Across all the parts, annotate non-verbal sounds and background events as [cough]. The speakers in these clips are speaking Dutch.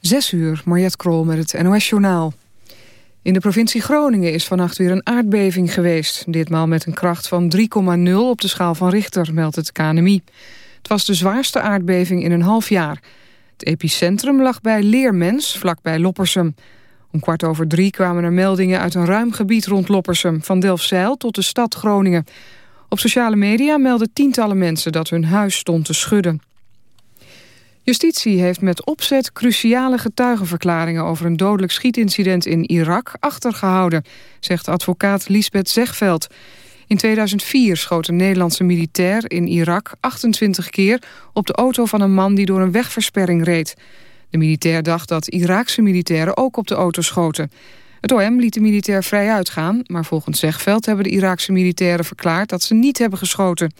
Zes uur, Mariette Krol met het NOS-journaal. In de provincie Groningen is vannacht weer een aardbeving geweest. Ditmaal met een kracht van 3,0 op de schaal van Richter, meldt het KNMI. Het was de zwaarste aardbeving in een half jaar. Het epicentrum lag bij Leermens, vlakbij Loppersum. Om kwart over drie kwamen er meldingen uit een ruim gebied rond Loppersum... van Delfzijl tot de stad Groningen. Op sociale media melden tientallen mensen dat hun huis stond te schudden. Justitie heeft met opzet cruciale getuigenverklaringen... over een dodelijk schietincident in Irak achtergehouden... zegt advocaat Lisbeth Zegveld. In 2004 schoot een Nederlandse militair in Irak 28 keer... op de auto van een man die door een wegversperring reed. De militair dacht dat Iraakse militairen ook op de auto schoten. Het OM liet de militair vrij uitgaan... maar volgens Zegveld hebben de Iraakse militairen verklaard... dat ze niet hebben geschoten...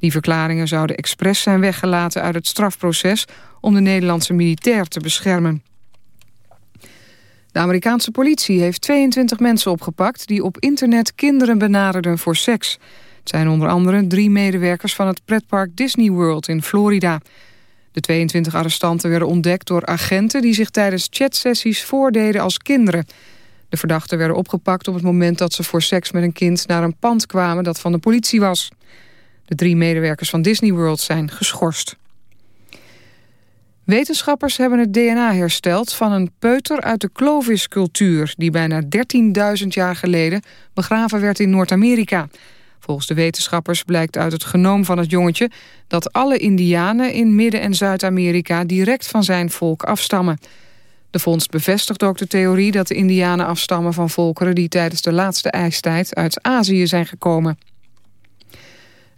Die verklaringen zouden expres zijn weggelaten uit het strafproces... om de Nederlandse militair te beschermen. De Amerikaanse politie heeft 22 mensen opgepakt... die op internet kinderen benaderden voor seks. Het zijn onder andere drie medewerkers van het pretpark Disney World in Florida. De 22 arrestanten werden ontdekt door agenten... die zich tijdens chatsessies voordeden als kinderen... De verdachten werden opgepakt op het moment dat ze voor seks met een kind naar een pand kwamen dat van de politie was. De drie medewerkers van Disney World zijn geschorst. Wetenschappers hebben het DNA hersteld van een peuter uit de Clovis-cultuur... die bijna 13.000 jaar geleden begraven werd in Noord-Amerika. Volgens de wetenschappers blijkt uit het genoom van het jongetje... dat alle indianen in Midden- en Zuid-Amerika direct van zijn volk afstammen. De vondst bevestigt ook de theorie dat de indianen afstammen van volkeren... die tijdens de laatste ijstijd uit Azië zijn gekomen.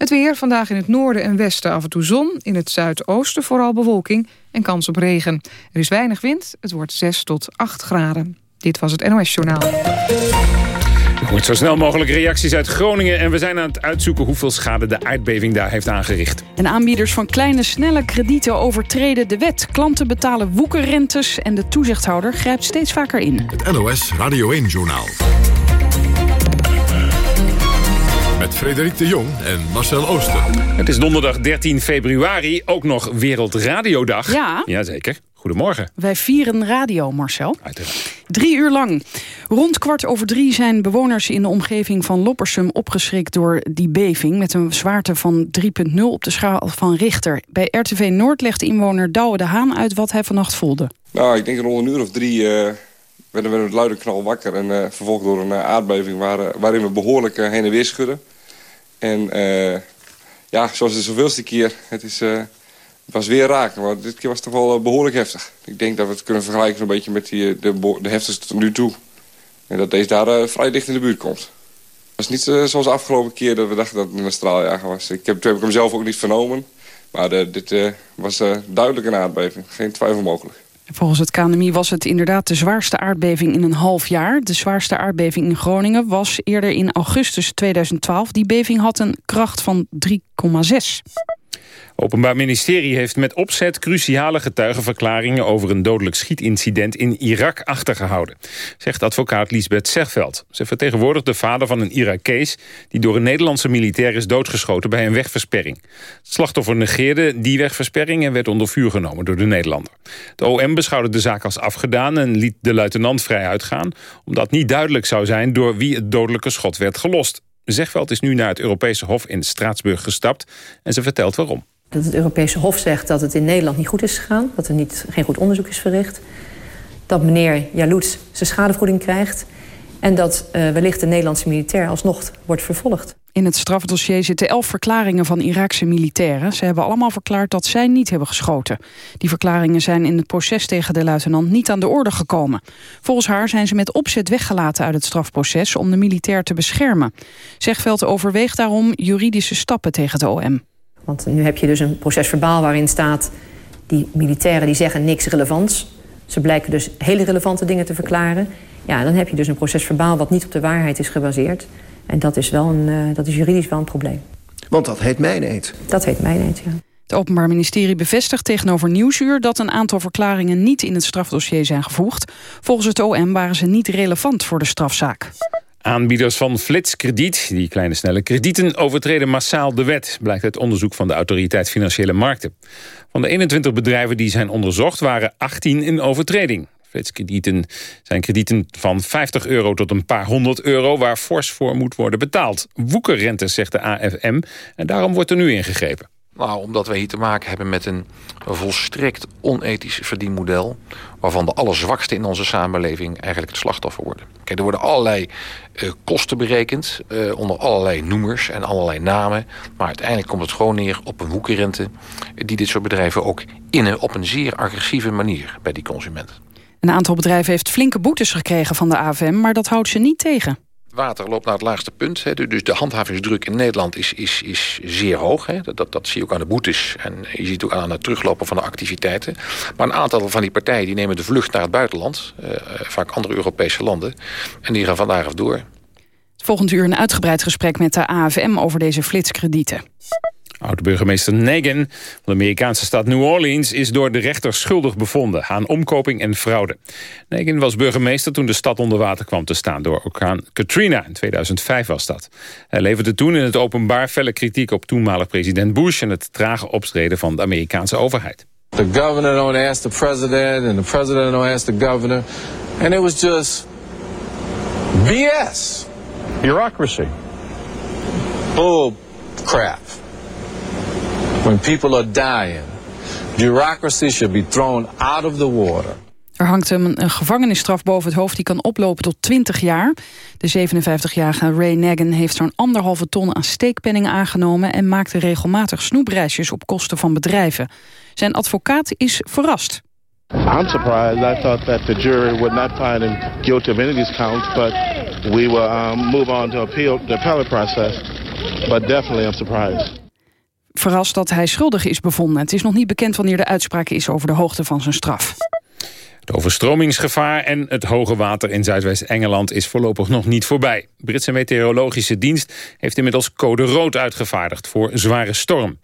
Het weer, vandaag in het noorden en westen af en toe zon. In het zuidoosten vooral bewolking en kans op regen. Er is weinig wind, het wordt 6 tot 8 graden. Dit was het NOS Journaal. Hoort zo snel mogelijk reacties uit Groningen... en we zijn aan het uitzoeken hoeveel schade de aardbeving daar heeft aangericht. En aanbieders van kleine, snelle kredieten overtreden de wet. Klanten betalen woekerrentes en de toezichthouder grijpt steeds vaker in. Het NOS Radio 1-journaal met Frederik de Jong en Marcel Ooster. Het is donderdag 13 februari, ook nog Wereldradiodag. Ja. Jazeker. Goedemorgen. Wij vieren radio, Marcel. Uiteraard. Drie uur lang. Rond kwart over drie zijn bewoners in de omgeving van Loppersum opgeschrikt door die beving met een zwaarte van 3,0 op de schaal van Richter. Bij RTV Noord legt inwoner Douwe de Haan uit wat hij vannacht voelde. Nou, ik denk rond een uur of drie uh, werden we met luide knal wakker en uh, vervolgd door een uh, aardbeving waar, waarin we behoorlijk heen en weer schudden. En uh, ja, zoals de zoveelste keer, het, is, het was weer raak. Maar dit keer was het toch wel uh, behoorlijk heftig. Ik denk dat we het kunnen vergelijken zo'n beetje met die, de, de heftigste tot nu toe. En dat deze daar vrij dicht in de buurt komt. Het was niet zoals de afgelopen keer dat we dachten dat het een straaljager was. Ik heb, toen heb ik hem zelf ook niet vernomen. Maar dit was duidelijk een aardbeving. Geen twijfel mogelijk. Volgens het KNMI was het inderdaad de zwaarste aardbeving in een half jaar. De zwaarste aardbeving in Groningen was eerder in augustus 2012. Die beving had een kracht van 3,6. Openbaar Ministerie heeft met opzet cruciale getuigenverklaringen over een dodelijk schietincident in Irak achtergehouden, zegt advocaat Lisbeth Zegveld. Ze vertegenwoordigt de vader van een Irakees die door een Nederlandse militair is doodgeschoten bij een wegversperring. Het slachtoffer negeerde die wegversperring en werd onder vuur genomen door de Nederlander. De OM beschouwde de zaak als afgedaan en liet de luitenant vrij uitgaan, omdat niet duidelijk zou zijn door wie het dodelijke schot werd gelost. Zegveld is nu naar het Europese Hof in Straatsburg gestapt en ze vertelt waarom. Dat het Europese Hof zegt dat het in Nederland niet goed is gegaan. Dat er niet, geen goed onderzoek is verricht. Dat meneer Jaloets zijn schadevergoeding krijgt. En dat uh, wellicht de Nederlandse militair alsnog wordt vervolgd. In het strafdossier zitten elf verklaringen van Iraakse militairen. Ze hebben allemaal verklaard dat zij niet hebben geschoten. Die verklaringen zijn in het proces tegen de luitenant niet aan de orde gekomen. Volgens haar zijn ze met opzet weggelaten uit het strafproces... om de militair te beschermen. Zegveld overweegt daarom juridische stappen tegen de OM. Want nu heb je dus een proces verbaal waarin staat... die militairen die zeggen niks relevants. Ze blijken dus hele relevante dingen te verklaren. Ja, dan heb je dus een proces verbaal wat niet op de waarheid is gebaseerd. En dat is, wel een, uh, dat is juridisch wel een probleem. Want dat heet mijneed. Dat heet mijneed, ja. Het Openbaar Ministerie bevestigt tegenover Nieuwsuur... dat een aantal verklaringen niet in het strafdossier zijn gevoegd. Volgens het OM waren ze niet relevant voor de strafzaak. Aanbieders van flitskrediet, die kleine snelle kredieten, overtreden massaal de wet, blijkt uit onderzoek van de Autoriteit Financiële Markten. Van de 21 bedrijven die zijn onderzocht waren 18 in overtreding. Flitskredieten zijn kredieten van 50 euro tot een paar honderd euro... waar fors voor moet worden betaald. Woekerrentes, zegt de AFM, en daarom wordt er nu ingegrepen. Nou, omdat wij hier te maken hebben met een volstrekt onethisch verdienmodel... waarvan de allerzwakste in onze samenleving eigenlijk het slachtoffer worden. Kijk, er worden allerlei uh, kosten berekend, uh, onder allerlei noemers en allerlei namen. Maar uiteindelijk komt het gewoon neer op een woekerrente... die dit soort bedrijven ook innen op een zeer agressieve manier bij die consumenten. Een aantal bedrijven heeft flinke boetes gekregen van de AFM... maar dat houdt ze niet tegen. Water loopt naar het laagste punt. Hè. Dus de handhavingsdruk in Nederland is, is, is zeer hoog. Hè. Dat, dat zie je ook aan de boetes. En je ziet ook aan het teruglopen van de activiteiten. Maar een aantal van die partijen die nemen de vlucht naar het buitenland. Eh, vaak andere Europese landen. En die gaan vandaag af door. Volgend uur een uitgebreid gesprek met de AFM over deze flitskredieten. Oud-burgemeester Negan van de Amerikaanse stad New Orleans... is door de rechter schuldig bevonden aan omkoping en fraude. Negan was burgemeester toen de stad onder water kwam te staan... door orkaan Katrina. In 2005 was dat. Hij leverde toen in het openbaar felle kritiek op toenmalig president Bush... en het trage optreden van de Amerikaanse overheid. The governor don't ask the president... and the president don't ask the governor. And it was just BS. Bureaucracy. Bull crap. When people are dying, bureaucracy should be thrown out of the water. Er hangt hem een gevangenisstraf boven het hoofd die kan oplopen tot 20 jaar. De 57-jarige Ray Nagin heeft zo'n anderhalve ton aan steekpenningen aangenomen... en maakte regelmatig snoepreisjes op kosten van bedrijven. Zijn advocaat is verrast. I'm surprised. I thought that the jury would not find him guilty of any of these counts, but we will um, move on to appeal the appellate process. But definitely I'm surprised verrast dat hij schuldig is bevonden. Het is nog niet bekend wanneer de uitspraak is over de hoogte van zijn straf. Het overstromingsgevaar en het hoge water in Zuidwest-Engeland is voorlopig nog niet voorbij. De Britse meteorologische dienst heeft inmiddels code rood uitgevaardigd voor zware storm.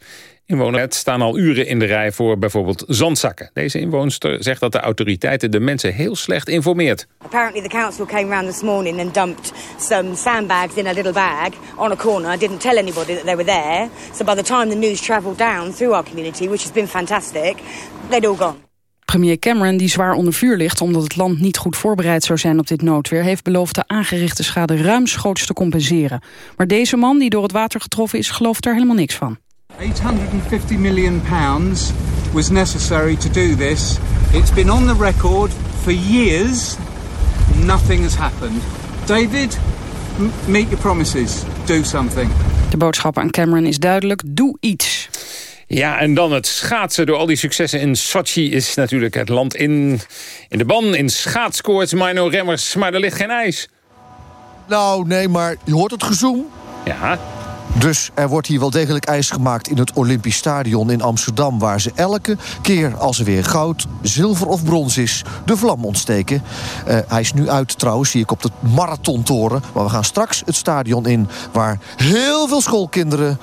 Inwoners staan al uren in de rij voor bijvoorbeeld zandzakken. Deze inwoonster zegt dat de autoriteiten de mensen heel slecht informeert. Apparently the council came around this morning and dumped some sandbags in a little bag on a corner. Didn't tell anybody that they were there. So by the time the news travelled down through our community, which has been fantastic, they'd all gone. Premier Cameron, die zwaar onder vuur ligt omdat het land niet goed voorbereid zou zijn op dit noodweer, heeft beloofd de aangerichte schade ruimschoots te compenseren. Maar deze man, die door het water getroffen is, gelooft daar helemaal niks van. 850 million pounds was necessary to do this. It's been on the record for years. Nothing has happened. David, meet your promises. Do something. De boodschap aan Cameron is duidelijk. Doe iets. Ja, en dan het schaatsen. Door al die successen in Sochi is natuurlijk het land in, in de ban. In schaatskoorts, Mino Remmers. Maar er ligt geen ijs. Nou, nee, maar je hoort het gezoem. Ja. Dus er wordt hier wel degelijk ijs gemaakt in het Olympisch Stadion in Amsterdam... waar ze elke keer als er weer goud, zilver of brons is, de vlam ontsteken. Uh, hij is nu uit trouwens, zie ik op de marathontoren. Maar we gaan straks het stadion in waar heel veel schoolkinderen...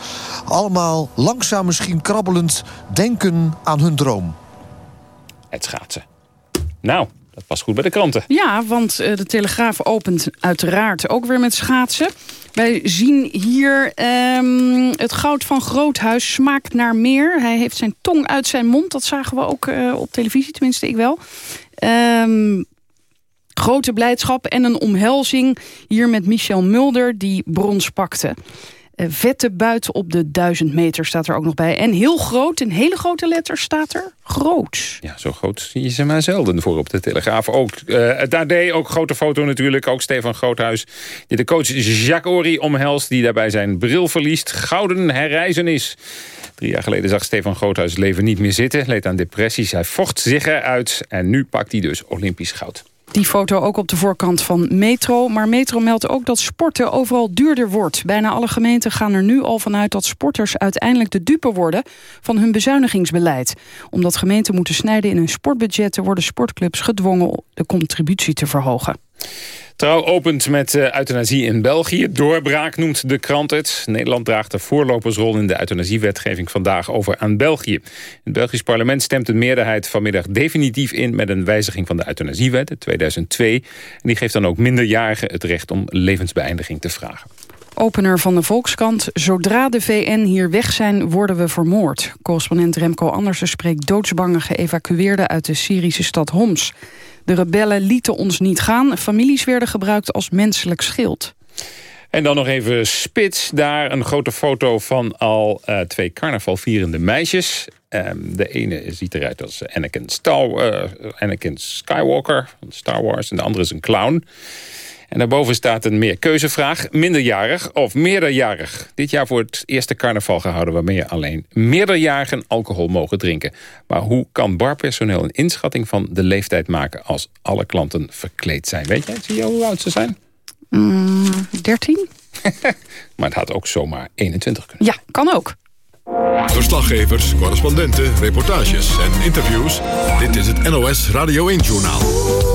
allemaal langzaam misschien krabbelend denken aan hun droom. Het schaatsen. Nou, dat past goed bij de kranten. Ja, want uh, de Telegraaf opent uiteraard ook weer met schaatsen. Wij zien hier um, het goud van Groothuis smaakt naar meer. Hij heeft zijn tong uit zijn mond. Dat zagen we ook uh, op televisie, tenminste ik wel. Um, grote blijdschap en een omhelzing hier met Michel Mulder... die brons pakte. Uh, vette buiten op de 1000 meter staat er ook nog bij. En heel groot, in hele grote letters staat er groot. Ja, zo groot zie je ze maar zelden voor op de Telegraaf. Ook uh, het AD, ook grote foto natuurlijk. Ook Stefan Groothuis, die de coach Jacques Ory omhelst... die daarbij zijn bril verliest. Gouden herreizen is. Drie jaar geleden zag Stefan Groothuis het leven niet meer zitten. Leed aan depressies. Hij vocht zich eruit. En nu pakt hij dus Olympisch goud. Die foto ook op de voorkant van Metro. Maar Metro meldt ook dat sporten overal duurder wordt. Bijna alle gemeenten gaan er nu al vanuit dat sporters uiteindelijk de dupe worden van hun bezuinigingsbeleid. Omdat gemeenten moeten snijden in hun sportbudgetten worden sportclubs gedwongen de contributie te verhogen. Trouw opent met uh, euthanasie in België. Doorbraak noemt de krant het. Nederland draagt de voorlopersrol in de euthanasiewetgeving vandaag over aan België. In het Belgisch parlement stemt een meerderheid vanmiddag definitief in... met een wijziging van de euthanasiewet, 2002. En die geeft dan ook minderjarigen het recht om levensbeëindiging te vragen. Opener van de Volkskrant. Zodra de VN hier weg zijn, worden we vermoord. Correspondent Remco Andersen spreekt doodsbange geëvacueerden... uit de Syrische stad Homs. De rebellen lieten ons niet gaan. Families werden gebruikt als menselijk schild. En dan nog even spits. Daar een grote foto van al uh, twee carnavalvierende meisjes. Um, de ene ziet eruit als Anakin, Star, uh, Anakin Skywalker van Star Wars. En de andere is een clown. En daarboven staat een meerkeuzevraag. Minderjarig of meerderjarig? Dit jaar voor het eerste carnaval gehouden... waarmee alleen meerderjarigen alcohol mogen drinken. Maar hoe kan barpersoneel een inschatting van de leeftijd maken... als alle klanten verkleed zijn? Weet jij, zie je hoe oud ze zijn? Mm, 13? [laughs] maar het had ook zomaar 21 kunnen. Ja, kan ook. Verslaggevers, correspondenten, reportages en interviews. Dit is het NOS Radio 1-journaal.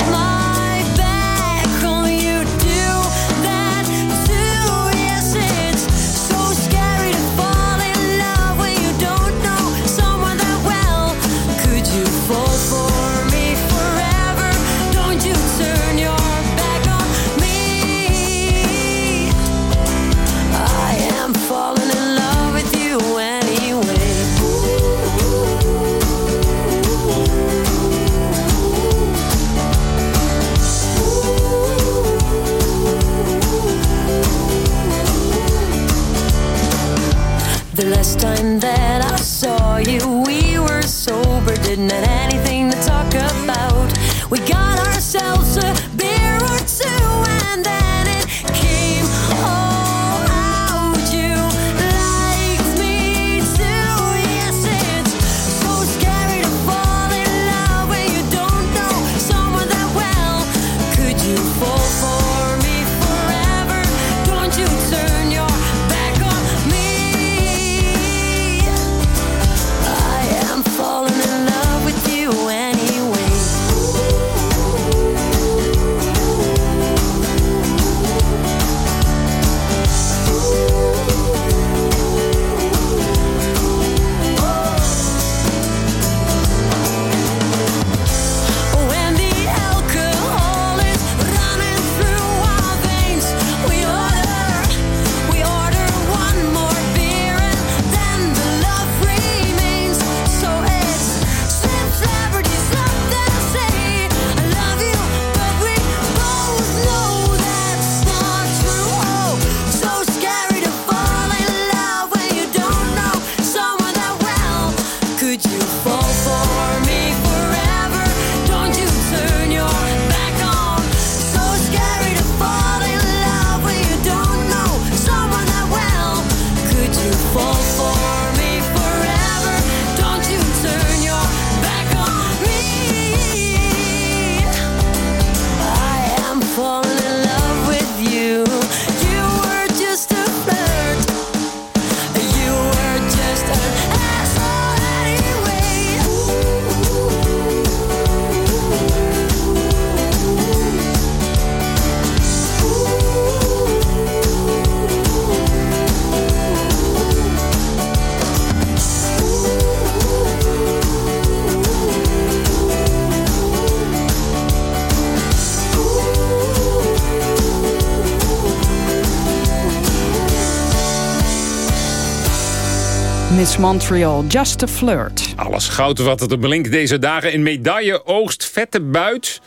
my Montreal, Just a Flirt. Alles goud wat er blinkt deze dagen in medaille, oogst, vette buit.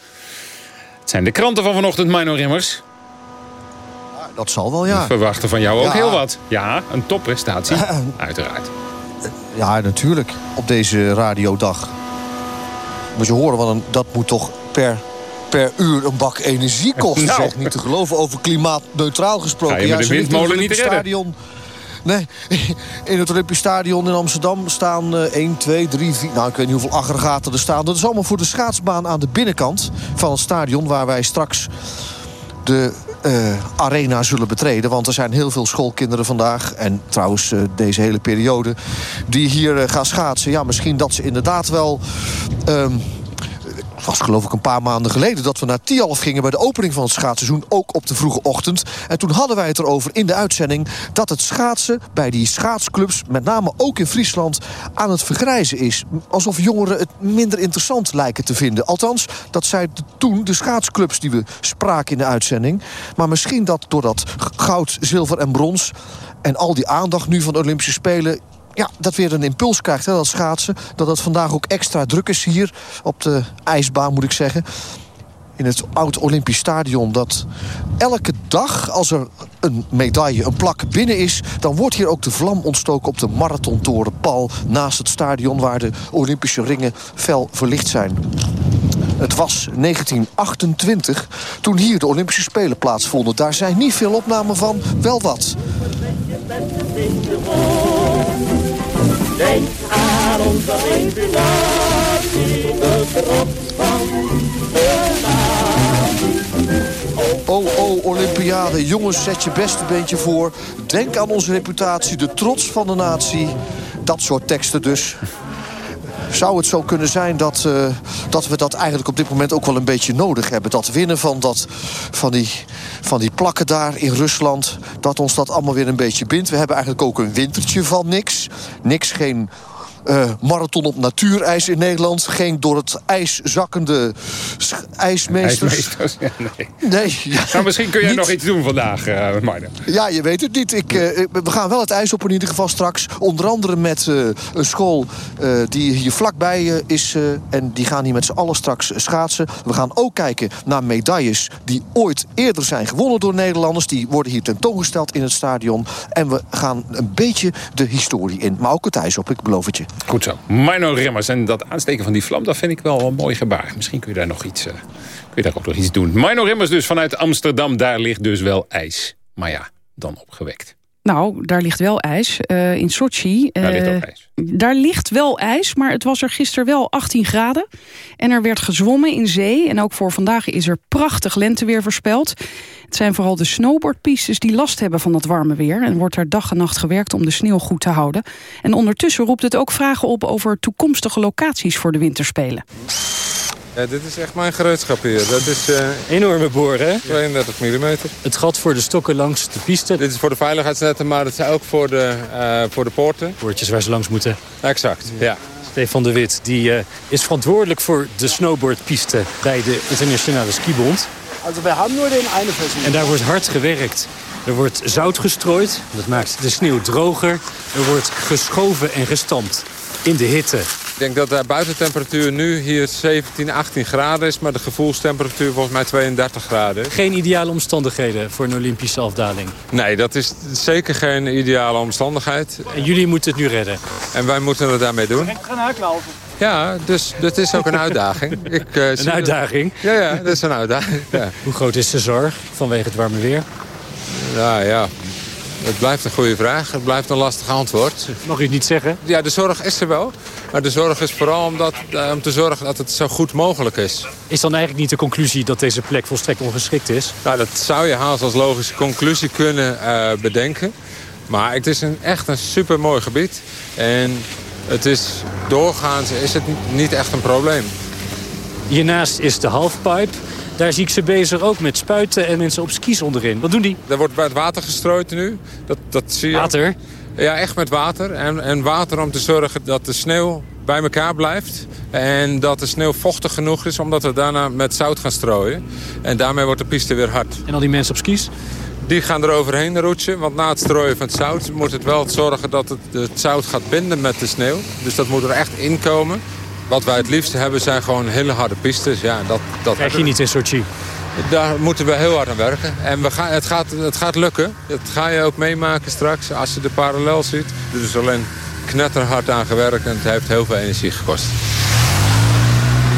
Het zijn de kranten van vanochtend, Mino Rimmers. Dat zal wel, ja. We verwachten van jou ook heel wat. Ja, een topprestatie, uiteraard. Ja, natuurlijk. Op deze radiodag. Moet je horen, want dat moet toch per per uur een bak energie kosten. [laughs] nou. Zeg niet te geloven over klimaatneutraal gesproken. Ga je met de windmolen niet redden? Stadion Nee, [laughs] in het Olympisch Stadion in Amsterdam staan uh, 1, 2, 3, 4... nou, ik weet niet hoeveel aggregaten er staan. Dat is allemaal voor de schaatsbaan aan de binnenkant van het stadion... waar wij straks de uh, arena zullen betreden. Want er zijn heel veel schoolkinderen vandaag... en trouwens uh, deze hele periode... die hier uh, gaan schaatsen. Ja, misschien dat ze inderdaad wel... Um, was geloof ik een paar maanden geleden dat we naar Tialf gingen... bij de opening van het schaatsseizoen, ook op de vroege ochtend. En toen hadden wij het erover in de uitzending... dat het schaatsen bij die schaatsclubs, met name ook in Friesland... aan het vergrijzen is. Alsof jongeren het minder interessant lijken te vinden. Althans, dat zeiden toen de schaatsclubs die we spraken in de uitzending. Maar misschien dat door dat goud, zilver en brons... en al die aandacht nu van de Olympische Spelen ja, dat weer een impuls krijgt, hè, dat schaatsen. Dat het vandaag ook extra druk is hier op de ijsbaan, moet ik zeggen. In het oud Olympisch Stadion. Dat elke dag, als er een medaille, een plak binnen is... dan wordt hier ook de vlam ontstoken op de marathontoren pal naast het stadion waar de Olympische ringen fel verlicht zijn. Het was 1928 toen hier de Olympische Spelen plaatsvonden. Daar zijn niet veel opnamen van, wel wat. Denk aan onze reputatie, de trots van Oh, oh, Olympiade. Jongens, zet je beste beentje voor. Denk aan onze reputatie, de trots van de natie. Dat soort teksten dus. Zou het zo kunnen zijn dat, uh, dat we dat eigenlijk op dit moment ook wel een beetje nodig hebben? Dat winnen van, dat, van, die, van die plakken daar in Rusland, dat ons dat allemaal weer een beetje bindt. We hebben eigenlijk ook een wintertje van niks. Niks, geen uh, marathon op natuurijs in Nederland. Geen door het ijs zakkende ijsmeesters. ijsmeesters ja, nee. nee ja, nou, misschien kun jij niet... nog iets doen vandaag, uh, Marne. Ja, je weet het niet. Ik, uh, we gaan wel het ijs op in ieder geval straks. Onder andere met een school die hier vlakbij is. en die gaan hier met z'n allen straks schaatsen. We gaan ook kijken naar medailles die ooit eerder zijn gewonnen door Nederlanders. Die worden hier tentoongesteld in het stadion. En we gaan een beetje de historie in. Maar ook het ijs op, ik beloof het je. Goed zo. Mino Remmers. En dat aansteken van die vlam, dat vind ik wel een mooi gebaar. Misschien kun je daar nog iets, uh, kun je daar ook nog iets doen. Mino Remmers dus vanuit Amsterdam. Daar ligt dus wel ijs. Maar ja, dan opgewekt. Nou, daar ligt wel ijs. Uh, in Sochi. Uh, daar ligt ook ijs. Daar ligt wel ijs, maar het was er gisteren wel 18 graden. En er werd gezwommen in zee. En ook voor vandaag is er prachtig lenteweer voorspeld. Het zijn vooral de snowboardpistes die last hebben van dat warme weer. En wordt er dag en nacht gewerkt om de sneeuw goed te houden. En ondertussen roept het ook vragen op over toekomstige locaties voor de winterspelen. Ja, dit is echt mijn gereedschap hier. Dat is uh, enorme boren, hè? 32 mm. Het gat voor de stokken langs de piste. Dit is voor de veiligheidsnetten, maar het is ook voor de, uh, voor de poorten. Poortjes waar ze langs moeten. Exact, ja. Stefan de Wit die, uh, is verantwoordelijk voor de snowboardpiste bij de Internationale Skibond. Also we hebben nur den ene versuch. En daar wordt hard gewerkt. Er wordt zout gestrooid, dat maakt de sneeuw droger. Er wordt geschoven en gestampt in de hitte. Ik denk dat de buitentemperatuur nu hier 17, 18 graden is... maar de gevoelstemperatuur volgens mij 32 graden. Geen ideale omstandigheden voor een Olympische afdaling? Nee, dat is zeker geen ideale omstandigheid. En jullie moeten het nu redden? En wij moeten het daarmee doen. Ik ga uitlopen. Ja, dus dat is ook een uitdaging. [laughs] Ik, uh, een uitdaging? Ja, ja, dat is een uitdaging. Ja. Hoe groot is de zorg vanwege het warme weer? Ja, ja. Het blijft een goede vraag. Het blijft een lastig antwoord. Mag u het niet zeggen? Ja, de zorg is er wel. Maar de zorg is vooral om, dat, om te zorgen dat het zo goed mogelijk is. Is dan eigenlijk niet de conclusie dat deze plek volstrekt ongeschikt is? Nou, dat zou je haast als logische conclusie kunnen uh, bedenken. Maar het is een, echt een supermooi gebied. En het is doorgaans is het niet echt een probleem. Hiernaast is de halfpipe. Daar zie ik ze bezig ook met spuiten en mensen op skis onderin. Wat doen die? Er wordt bij het water gestrooid nu. Dat, dat zie je. Water? Ja, echt met water. En, en water om te zorgen dat de sneeuw bij elkaar blijft. En dat de sneeuw vochtig genoeg is, omdat we daarna met zout gaan strooien. En daarmee wordt de piste weer hard. En al die mensen op skis? Die gaan er overheen roetsen, want na het strooien van het zout... moet het wel zorgen dat het, het zout gaat binden met de sneeuw. Dus dat moet er echt in komen. Wat wij het liefst hebben zijn gewoon hele harde pistes. Ja, dat, dat krijg je niet in Sochi. Daar moeten we heel hard aan werken. En we gaan, het, gaat, het gaat lukken. Dat ga je ook meemaken straks als je de parallel ziet. Er is alleen knetterhard aan gewerkt en het heeft heel veel energie gekost.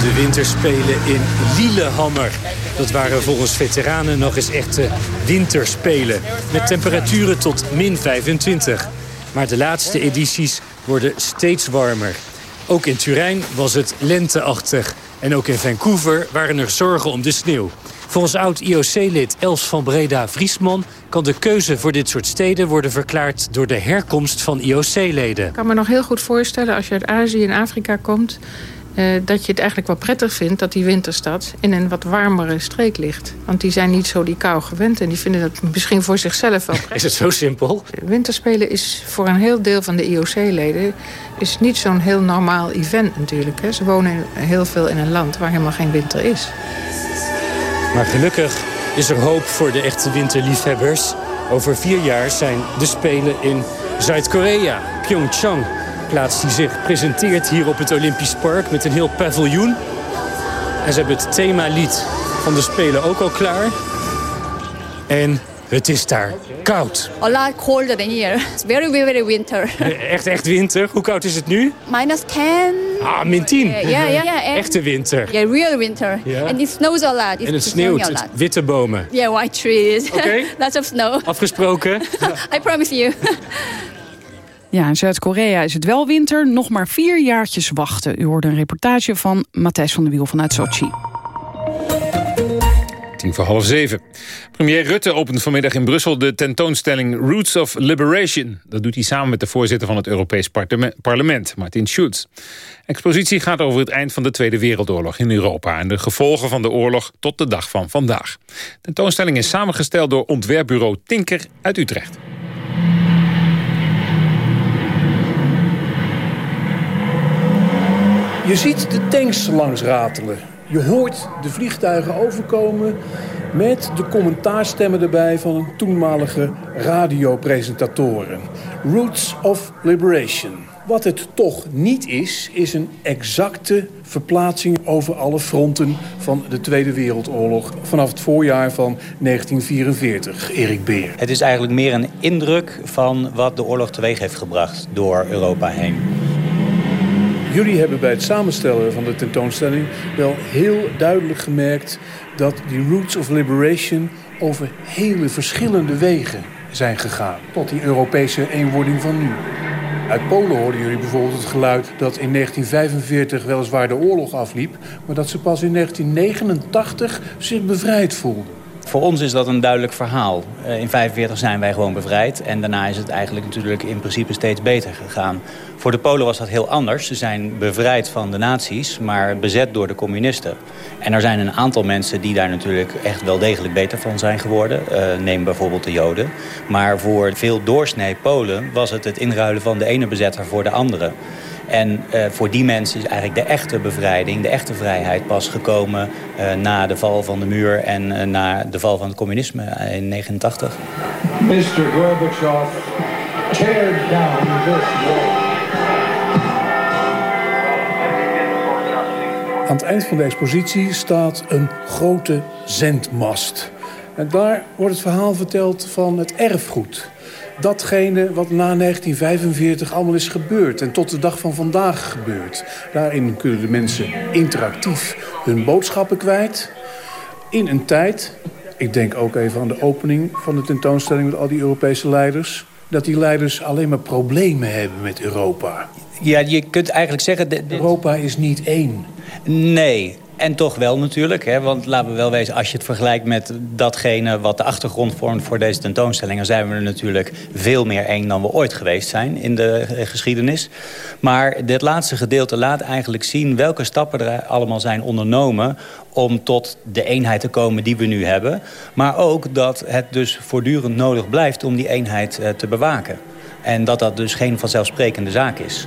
De winterspelen in Lillehammer. Dat waren volgens veteranen nog eens echte winterspelen. Met temperaturen tot min 25. Maar de laatste edities worden steeds warmer. Ook in Turijn was het lenteachtig. En ook in Vancouver waren er zorgen om de sneeuw. Volgens oud-IOC-lid Els van Breda-Vriesman... kan de keuze voor dit soort steden worden verklaard... door de herkomst van IOC-leden. Ik kan me nog heel goed voorstellen als je uit Azië en Afrika komt... Uh, dat je het eigenlijk wel prettig vindt dat die winterstad in een wat warmere streek ligt. Want die zijn niet zo die kou gewend en die vinden dat misschien voor zichzelf wel prettig. [laughs] Is het zo simpel? Winterspelen is voor een heel deel van de IOC-leden is niet zo'n heel normaal event natuurlijk. Hè. Ze wonen heel veel in een land waar helemaal geen winter is. Maar gelukkig is er hoop voor de echte winterliefhebbers. Over vier jaar zijn de Spelen in Zuid-Korea, Pyeongchang plaats die zich presenteert hier op het Olympisch Park met een heel paviljoen. En ze hebben het themalied van de Spelen ook al klaar. En het is daar koud. A lot colder than here. It's very, very winter. [laughs] Echt, echt winter. Hoe koud is het nu? Minus 10. Ah, min 10. Ja, ja, ja. Echte winter. Yeah, real winter. Yeah. And it snows a lot. It's en het sneeuwt, het witte bomen. Yeah, white trees. Oké. [laughs] Lots of snow. Afgesproken. [laughs] I promise you. Ja, in Zuid-Korea is het wel winter. Nog maar vier jaartjes wachten. U hoorde een reportage van Matthijs van der Wiel vanuit Sochi. Tien voor half zeven. Premier Rutte opent vanmiddag in Brussel de tentoonstelling Roots of Liberation. Dat doet hij samen met de voorzitter van het Europees Parlement, Martin Schulz. expositie gaat over het eind van de Tweede Wereldoorlog in Europa... en de gevolgen van de oorlog tot de dag van vandaag. De tentoonstelling is samengesteld door ontwerpbureau Tinker uit Utrecht. Je ziet de tanks langs ratelen. Je hoort de vliegtuigen overkomen met de commentaarstemmen erbij van een toenmalige radiopresentatoren. Roots of Liberation. Wat het toch niet is, is een exacte verplaatsing over alle fronten van de Tweede Wereldoorlog vanaf het voorjaar van 1944. Erik Beer. Het is eigenlijk meer een indruk van wat de oorlog teweeg heeft gebracht door Europa heen. Jullie hebben bij het samenstellen van de tentoonstelling wel heel duidelijk gemerkt dat die Roots of Liberation over hele verschillende wegen zijn gegaan tot die Europese eenwording van nu. Uit Polen hoorden jullie bijvoorbeeld het geluid dat in 1945 weliswaar de oorlog afliep... maar dat ze pas in 1989 zich bevrijd voelden. Voor ons is dat een duidelijk verhaal. Uh, in 45 zijn wij gewoon bevrijd. En daarna is het eigenlijk natuurlijk in principe steeds beter gegaan. Voor de Polen was dat heel anders. Ze zijn bevrijd van de nazi's, maar bezet door de communisten. En er zijn een aantal mensen die daar natuurlijk echt wel degelijk beter van zijn geworden. Uh, neem bijvoorbeeld de Joden. Maar voor veel doorsnee Polen was het het inruilen van de ene bezetter voor de andere. En uh, voor die mensen is eigenlijk de echte bevrijding, de echte vrijheid pas gekomen uh, na de val van de muur en na de val van het communisme in 89. Mr. Gorbachev, tear down this wall. Aan het eind van de expositie staat een grote zendmast. En daar wordt het verhaal verteld van het erfgoed datgene wat na 1945 allemaal is gebeurd... en tot de dag van vandaag gebeurt. Daarin kunnen de mensen interactief hun boodschappen kwijt. In een tijd, ik denk ook even aan de opening van de tentoonstelling... met al die Europese leiders... dat die leiders alleen maar problemen hebben met Europa. Ja, je kunt eigenlijk zeggen... Europa is niet één. Nee, en toch wel natuurlijk, hè, want laten we wel wezen... als je het vergelijkt met datgene wat de achtergrond vormt voor deze tentoonstelling... dan zijn we er natuurlijk veel meer één dan we ooit geweest zijn in de geschiedenis. Maar dit laatste gedeelte laat eigenlijk zien welke stappen er allemaal zijn ondernomen... om tot de eenheid te komen die we nu hebben. Maar ook dat het dus voortdurend nodig blijft om die eenheid uh, te bewaken. En dat dat dus geen vanzelfsprekende zaak is.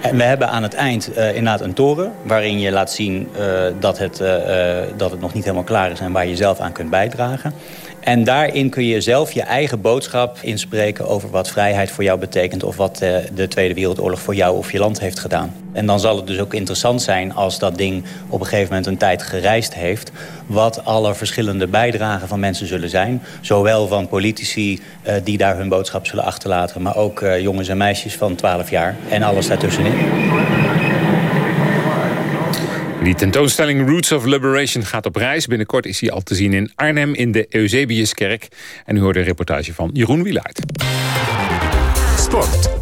En we hebben aan het eind uh, inderdaad een toren... waarin je laat zien uh, dat, het, uh, dat het nog niet helemaal klaar is... en waar je zelf aan kunt bijdragen. En daarin kun je zelf je eigen boodschap inspreken... over wat vrijheid voor jou betekent... of wat de Tweede Wereldoorlog voor jou of je land heeft gedaan. En dan zal het dus ook interessant zijn als dat ding op een gegeven moment een tijd gereisd heeft... wat alle verschillende bijdragen van mensen zullen zijn. Zowel van politici uh, die daar hun boodschap zullen achterlaten... maar ook uh, jongens en meisjes van 12 jaar en alles daartussenin. Die tentoonstelling Roots of Liberation gaat op reis. Binnenkort is hij al te zien in Arnhem in de Eusebiuskerk. En u hoort een reportage van Jeroen Wielaert. Sport.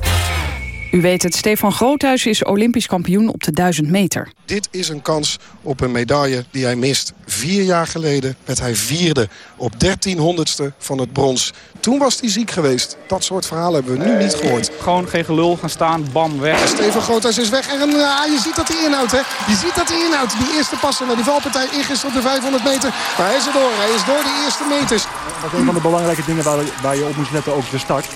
U weet het, Stefan Groothuis is olympisch kampioen op de 1000 meter. Dit is een kans op een medaille die hij mist. Vier jaar geleden werd hij vierde op 1300ste van het brons. Toen was hij ziek geweest. Dat soort verhalen hebben we nu niet gehoord. Gewoon geen gelul gaan staan, bam, weg. Stefan Groothuis is weg. En ah, je ziet dat hij inhoudt, hè. Je ziet dat hij inhoudt. Die eerste passen naar die valpartij ingisteren op de 500 meter. Maar hij is er door. Hij is door de eerste meters. Dat is een van de belangrijke dingen waar, waar je op moest letten, ook de start.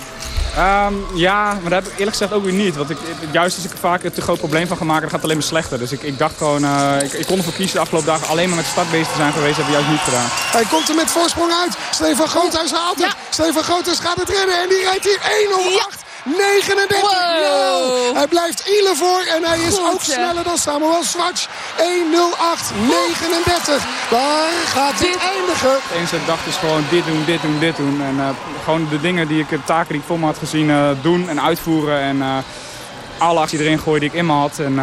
Um, ja, maar dat heb ik eerlijk gezegd ook weer niet. Want ik, juist als ik er vaak een te groot probleem van ga maken, dan gaat het alleen maar slechter. Dus ik, ik dacht gewoon, uh, ik, ik, kon ervoor kiezen de afgelopen dagen alleen maar met de start bezig te zijn geweest. Dat heb ik juist niet gedaan. Hij komt er met voorsprong uit. Stefan Groothuis haalt het. Ja. Stefan Groothuis gaat het redden en die rijdt hier 108. 39 wow. Hij blijft Ile voor en hij is Goed, ook sneller dan Samuel Swatch. 1.08.39. Waar gaat dit eindigen? Het enige ik dacht is gewoon dit doen, dit doen, dit doen. En uh, gewoon de dingen die ik, de taken die ik voor me had gezien, uh, doen en uitvoeren. En uh, alle actie erin gooien die ik in me had. En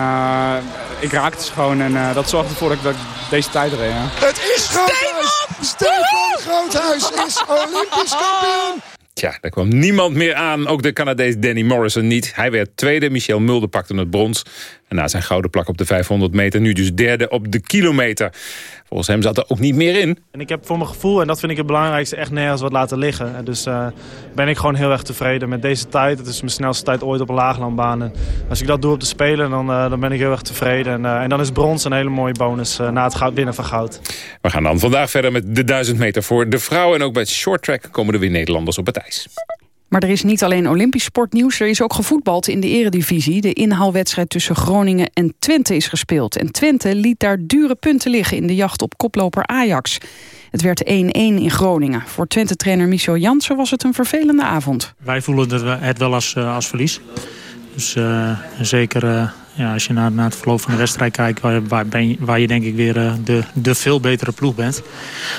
ik raakte ze gewoon en dat zorgde ervoor dat ik, dat ik deze tijd reed. Ja. Het is Groothuis! Stefan Groothuis is Olympisch kampioen! Tja, daar kwam niemand meer aan. Ook de Canadees Danny Morrison niet. Hij werd tweede. Michel Mulder pakte het brons. En na zijn gouden plak op de 500 meter... nu dus derde op de kilometer. Volgens hem zat er ook niet meer in. En ik heb voor mijn gevoel, en dat vind ik het belangrijkste... echt nergens wat laten liggen. En dus uh, ben ik gewoon heel erg tevreden met deze tijd. Het is mijn snelste tijd ooit op een laaglandbaan. En als ik dat doe op de Spelen, dan, uh, dan ben ik heel erg tevreden. En, uh, en dan is brons een hele mooie bonus na het goud, winnen van goud. We gaan dan vandaag verder met de 1000 meter voor de vrouwen. En ook bij het short track komen er weer Nederlanders op het ijs. Maar er is niet alleen Olympisch sportnieuws, er is ook gevoetbald in de eredivisie. De inhaalwedstrijd tussen Groningen en Twente is gespeeld. En Twente liet daar dure punten liggen in de jacht op koploper Ajax. Het werd 1-1 in Groningen. Voor Twente-trainer Michel Jansen was het een vervelende avond. Wij voelen het wel als, als verlies. Dus uh, zeker uh, ja, als je naar, naar het verloop van de wedstrijd kijkt... waar, waar, ben je, waar je denk ik weer uh, de, de veel betere ploeg bent.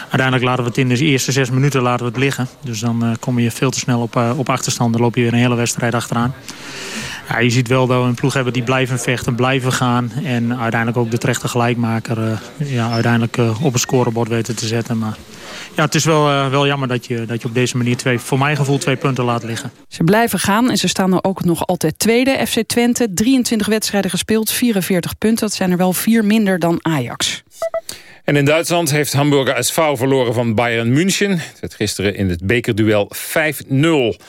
Uiteindelijk laten we het in de eerste zes minuten laten we het liggen. Dus dan kom je veel te snel op, op achterstand. Dan loop je weer een hele wedstrijd achteraan. Ja, je ziet wel dat we een ploeg hebben die blijven vechten, blijven gaan. En uiteindelijk ook de terechte gelijkmaker ja, uiteindelijk op het scorebord weten te zetten. Maar ja, het is wel, uh, wel jammer dat je, dat je op deze manier twee, voor mijn gevoel twee punten laat liggen. Ze blijven gaan en ze staan er ook nog altijd tweede. FC Twente, 23 wedstrijden gespeeld, 44 punten. Dat zijn er wel vier minder dan Ajax. En in Duitsland heeft Hamburger SV verloren van Bayern München. Het gisteren in het bekerduel 5-0.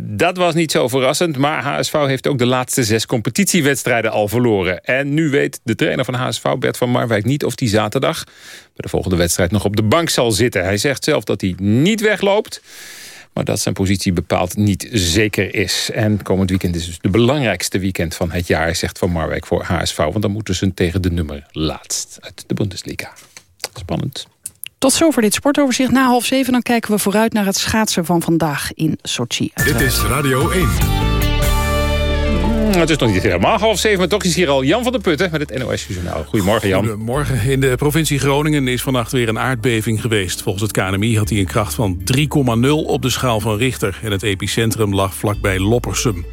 Dat was niet zo verrassend, maar HSV heeft ook de laatste zes competitiewedstrijden al verloren. En nu weet de trainer van HSV, Bert van Marwijk, niet of hij zaterdag... bij de volgende wedstrijd nog op de bank zal zitten. Hij zegt zelf dat hij niet wegloopt... Maar dat zijn positie bepaald niet zeker is. En komend weekend is dus de belangrijkste weekend van het jaar... zegt Van Marwijk voor HSV. Want dan moeten ze tegen de nummer laatst uit de Bundesliga. Spannend. Tot zover dit sportoverzicht. Na half zeven dan kijken we vooruit naar het schaatsen van vandaag in Sochi. Dit is Radio 1. Het is nog niet helemaal half zeven, maar toch is hier al Jan van der Putten met het NOS-journaal. Goedemorgen Jan. Goedemorgen. In de provincie Groningen is vannacht weer een aardbeving geweest. Volgens het KNMI had hij een kracht van 3,0 op de schaal van Richter. En het epicentrum lag vlakbij Loppersum.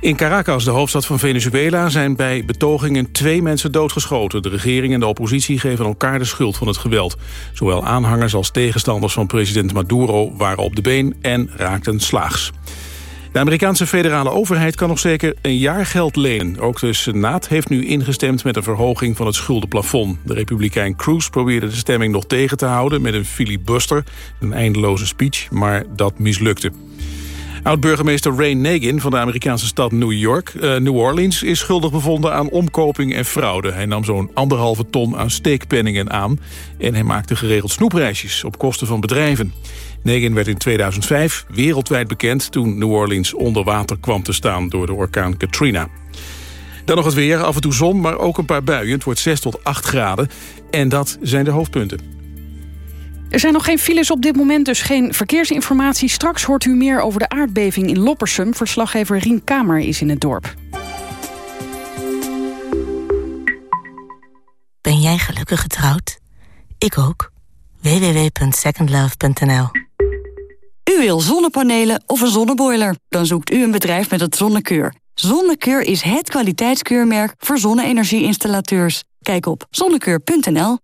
In Caracas, de hoofdstad van Venezuela, zijn bij betogingen twee mensen doodgeschoten. De regering en de oppositie geven elkaar de schuld van het geweld. Zowel aanhangers als tegenstanders van president Maduro waren op de been en raakten slaags. De Amerikaanse federale overheid kan nog zeker een jaar geld lenen. Ook de Senaat heeft nu ingestemd met een verhoging van het schuldenplafond. De republikein Cruz probeerde de stemming nog tegen te houden met een filibuster, een eindeloze speech, maar dat mislukte. Oud-burgemeester Ray Nagin van de Amerikaanse stad New York, uh, New Orleans... is schuldig bevonden aan omkoping en fraude. Hij nam zo'n anderhalve ton aan steekpenningen aan... en hij maakte geregeld snoepreisjes op kosten van bedrijven. Nagin werd in 2005 wereldwijd bekend toen New Orleans onder water kwam te staan door de orkaan Katrina. Dan nog het weer, af en toe zon, maar ook een paar buien. Het wordt 6 tot 8 graden en dat zijn de hoofdpunten. Er zijn nog geen files op dit moment, dus geen verkeersinformatie. Straks hoort u meer over de aardbeving in Loppersum. Verslaggever Rien Kamer is in het dorp. Ben jij gelukkig getrouwd? Ik ook. www.secondlove.nl U wil zonnepanelen of een zonneboiler? Dan zoekt u een bedrijf met het Zonnekeur. Zonnekeur is het kwaliteitskeurmerk voor zonne-energieinstallateurs. Kijk op zonnekeur.nl.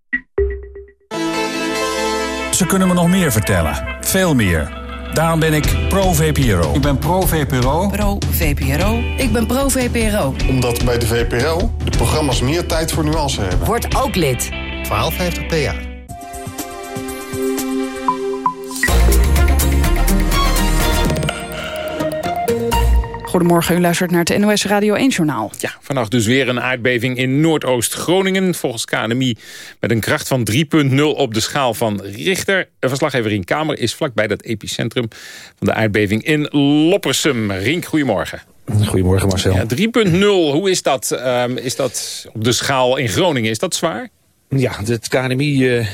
Ze kunnen me nog meer vertellen. Veel meer. Daarom ben ik pro-VPRO. Ik ben pro-VPRO. Pro-VPRO. Ik ben pro-VPRO. Omdat bij de VPRO de programma's meer tijd voor nuance hebben. Word ook lid. 1250 PA. Goedemorgen, u luistert naar het NOS Radio 1-journaal. Ja, vannacht dus weer een aardbeving in Noordoost-Groningen. Volgens KNMI met een kracht van 3,0 op de schaal van Richter. Een verslaggever in Kamer is vlakbij dat epicentrum van de aardbeving in Loppersum. Rink, goedemorgen. Goedemorgen Marcel. Ja, 3,0, hoe is dat? Um, is dat op de schaal in Groningen? Is dat zwaar? Ja, het KNMI uh, uh,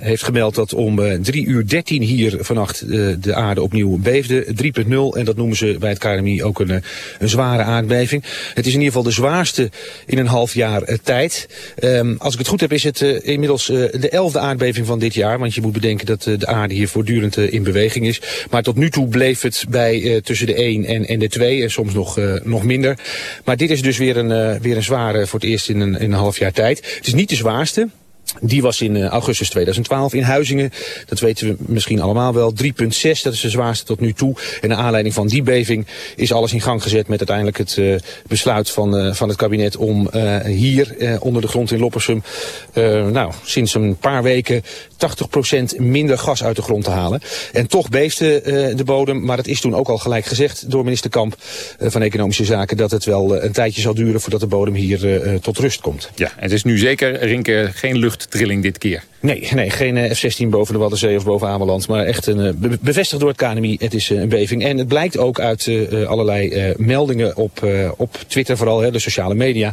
heeft gemeld dat om uh, 3 uur 13 hier vannacht de aarde opnieuw beefde. 3.0 en dat noemen ze bij het KNMI ook een, een zware aardbeving. Het is in ieder geval de zwaarste in een half jaar tijd. Um, als ik het goed heb is het inmiddels de elfde aardbeving van dit jaar. Want je moet bedenken dat de aarde hier voortdurend in beweging is. Maar tot nu toe bleef het bij tussen de 1 en, en de 2 en soms nog, nog minder. Maar dit is dus weer een, weer een zware voor het eerst in een, in een half jaar tijd. Het is niet de zwaarste. Die was in augustus 2012 in Huizingen. Dat weten we misschien allemaal wel. 3,6, dat is de zwaarste tot nu toe. En naar aanleiding van die beving is alles in gang gezet... met uiteindelijk het uh, besluit van, uh, van het kabinet om hier onder de grond in Loppersum... nou, sinds een paar weken 80% minder gas uit de grond te halen. En toch beefde de bodem, maar het is toen ook al gelijk gezegd... door minister Kamp van Economische Zaken... dat het wel een tijdje zal duren voordat de bodem hier tot rust komt. Ja, het is nu zeker, Rinke, geen lucht trilling dit keer. Nee, nee geen uh, F-16 boven de Waddenzee of boven Ameland. Maar echt een, be bevestigd door het KNMI. Het is uh, een beving. En het blijkt ook uit allerlei meldingen op, op Twitter vooral. Hè, de sociale media.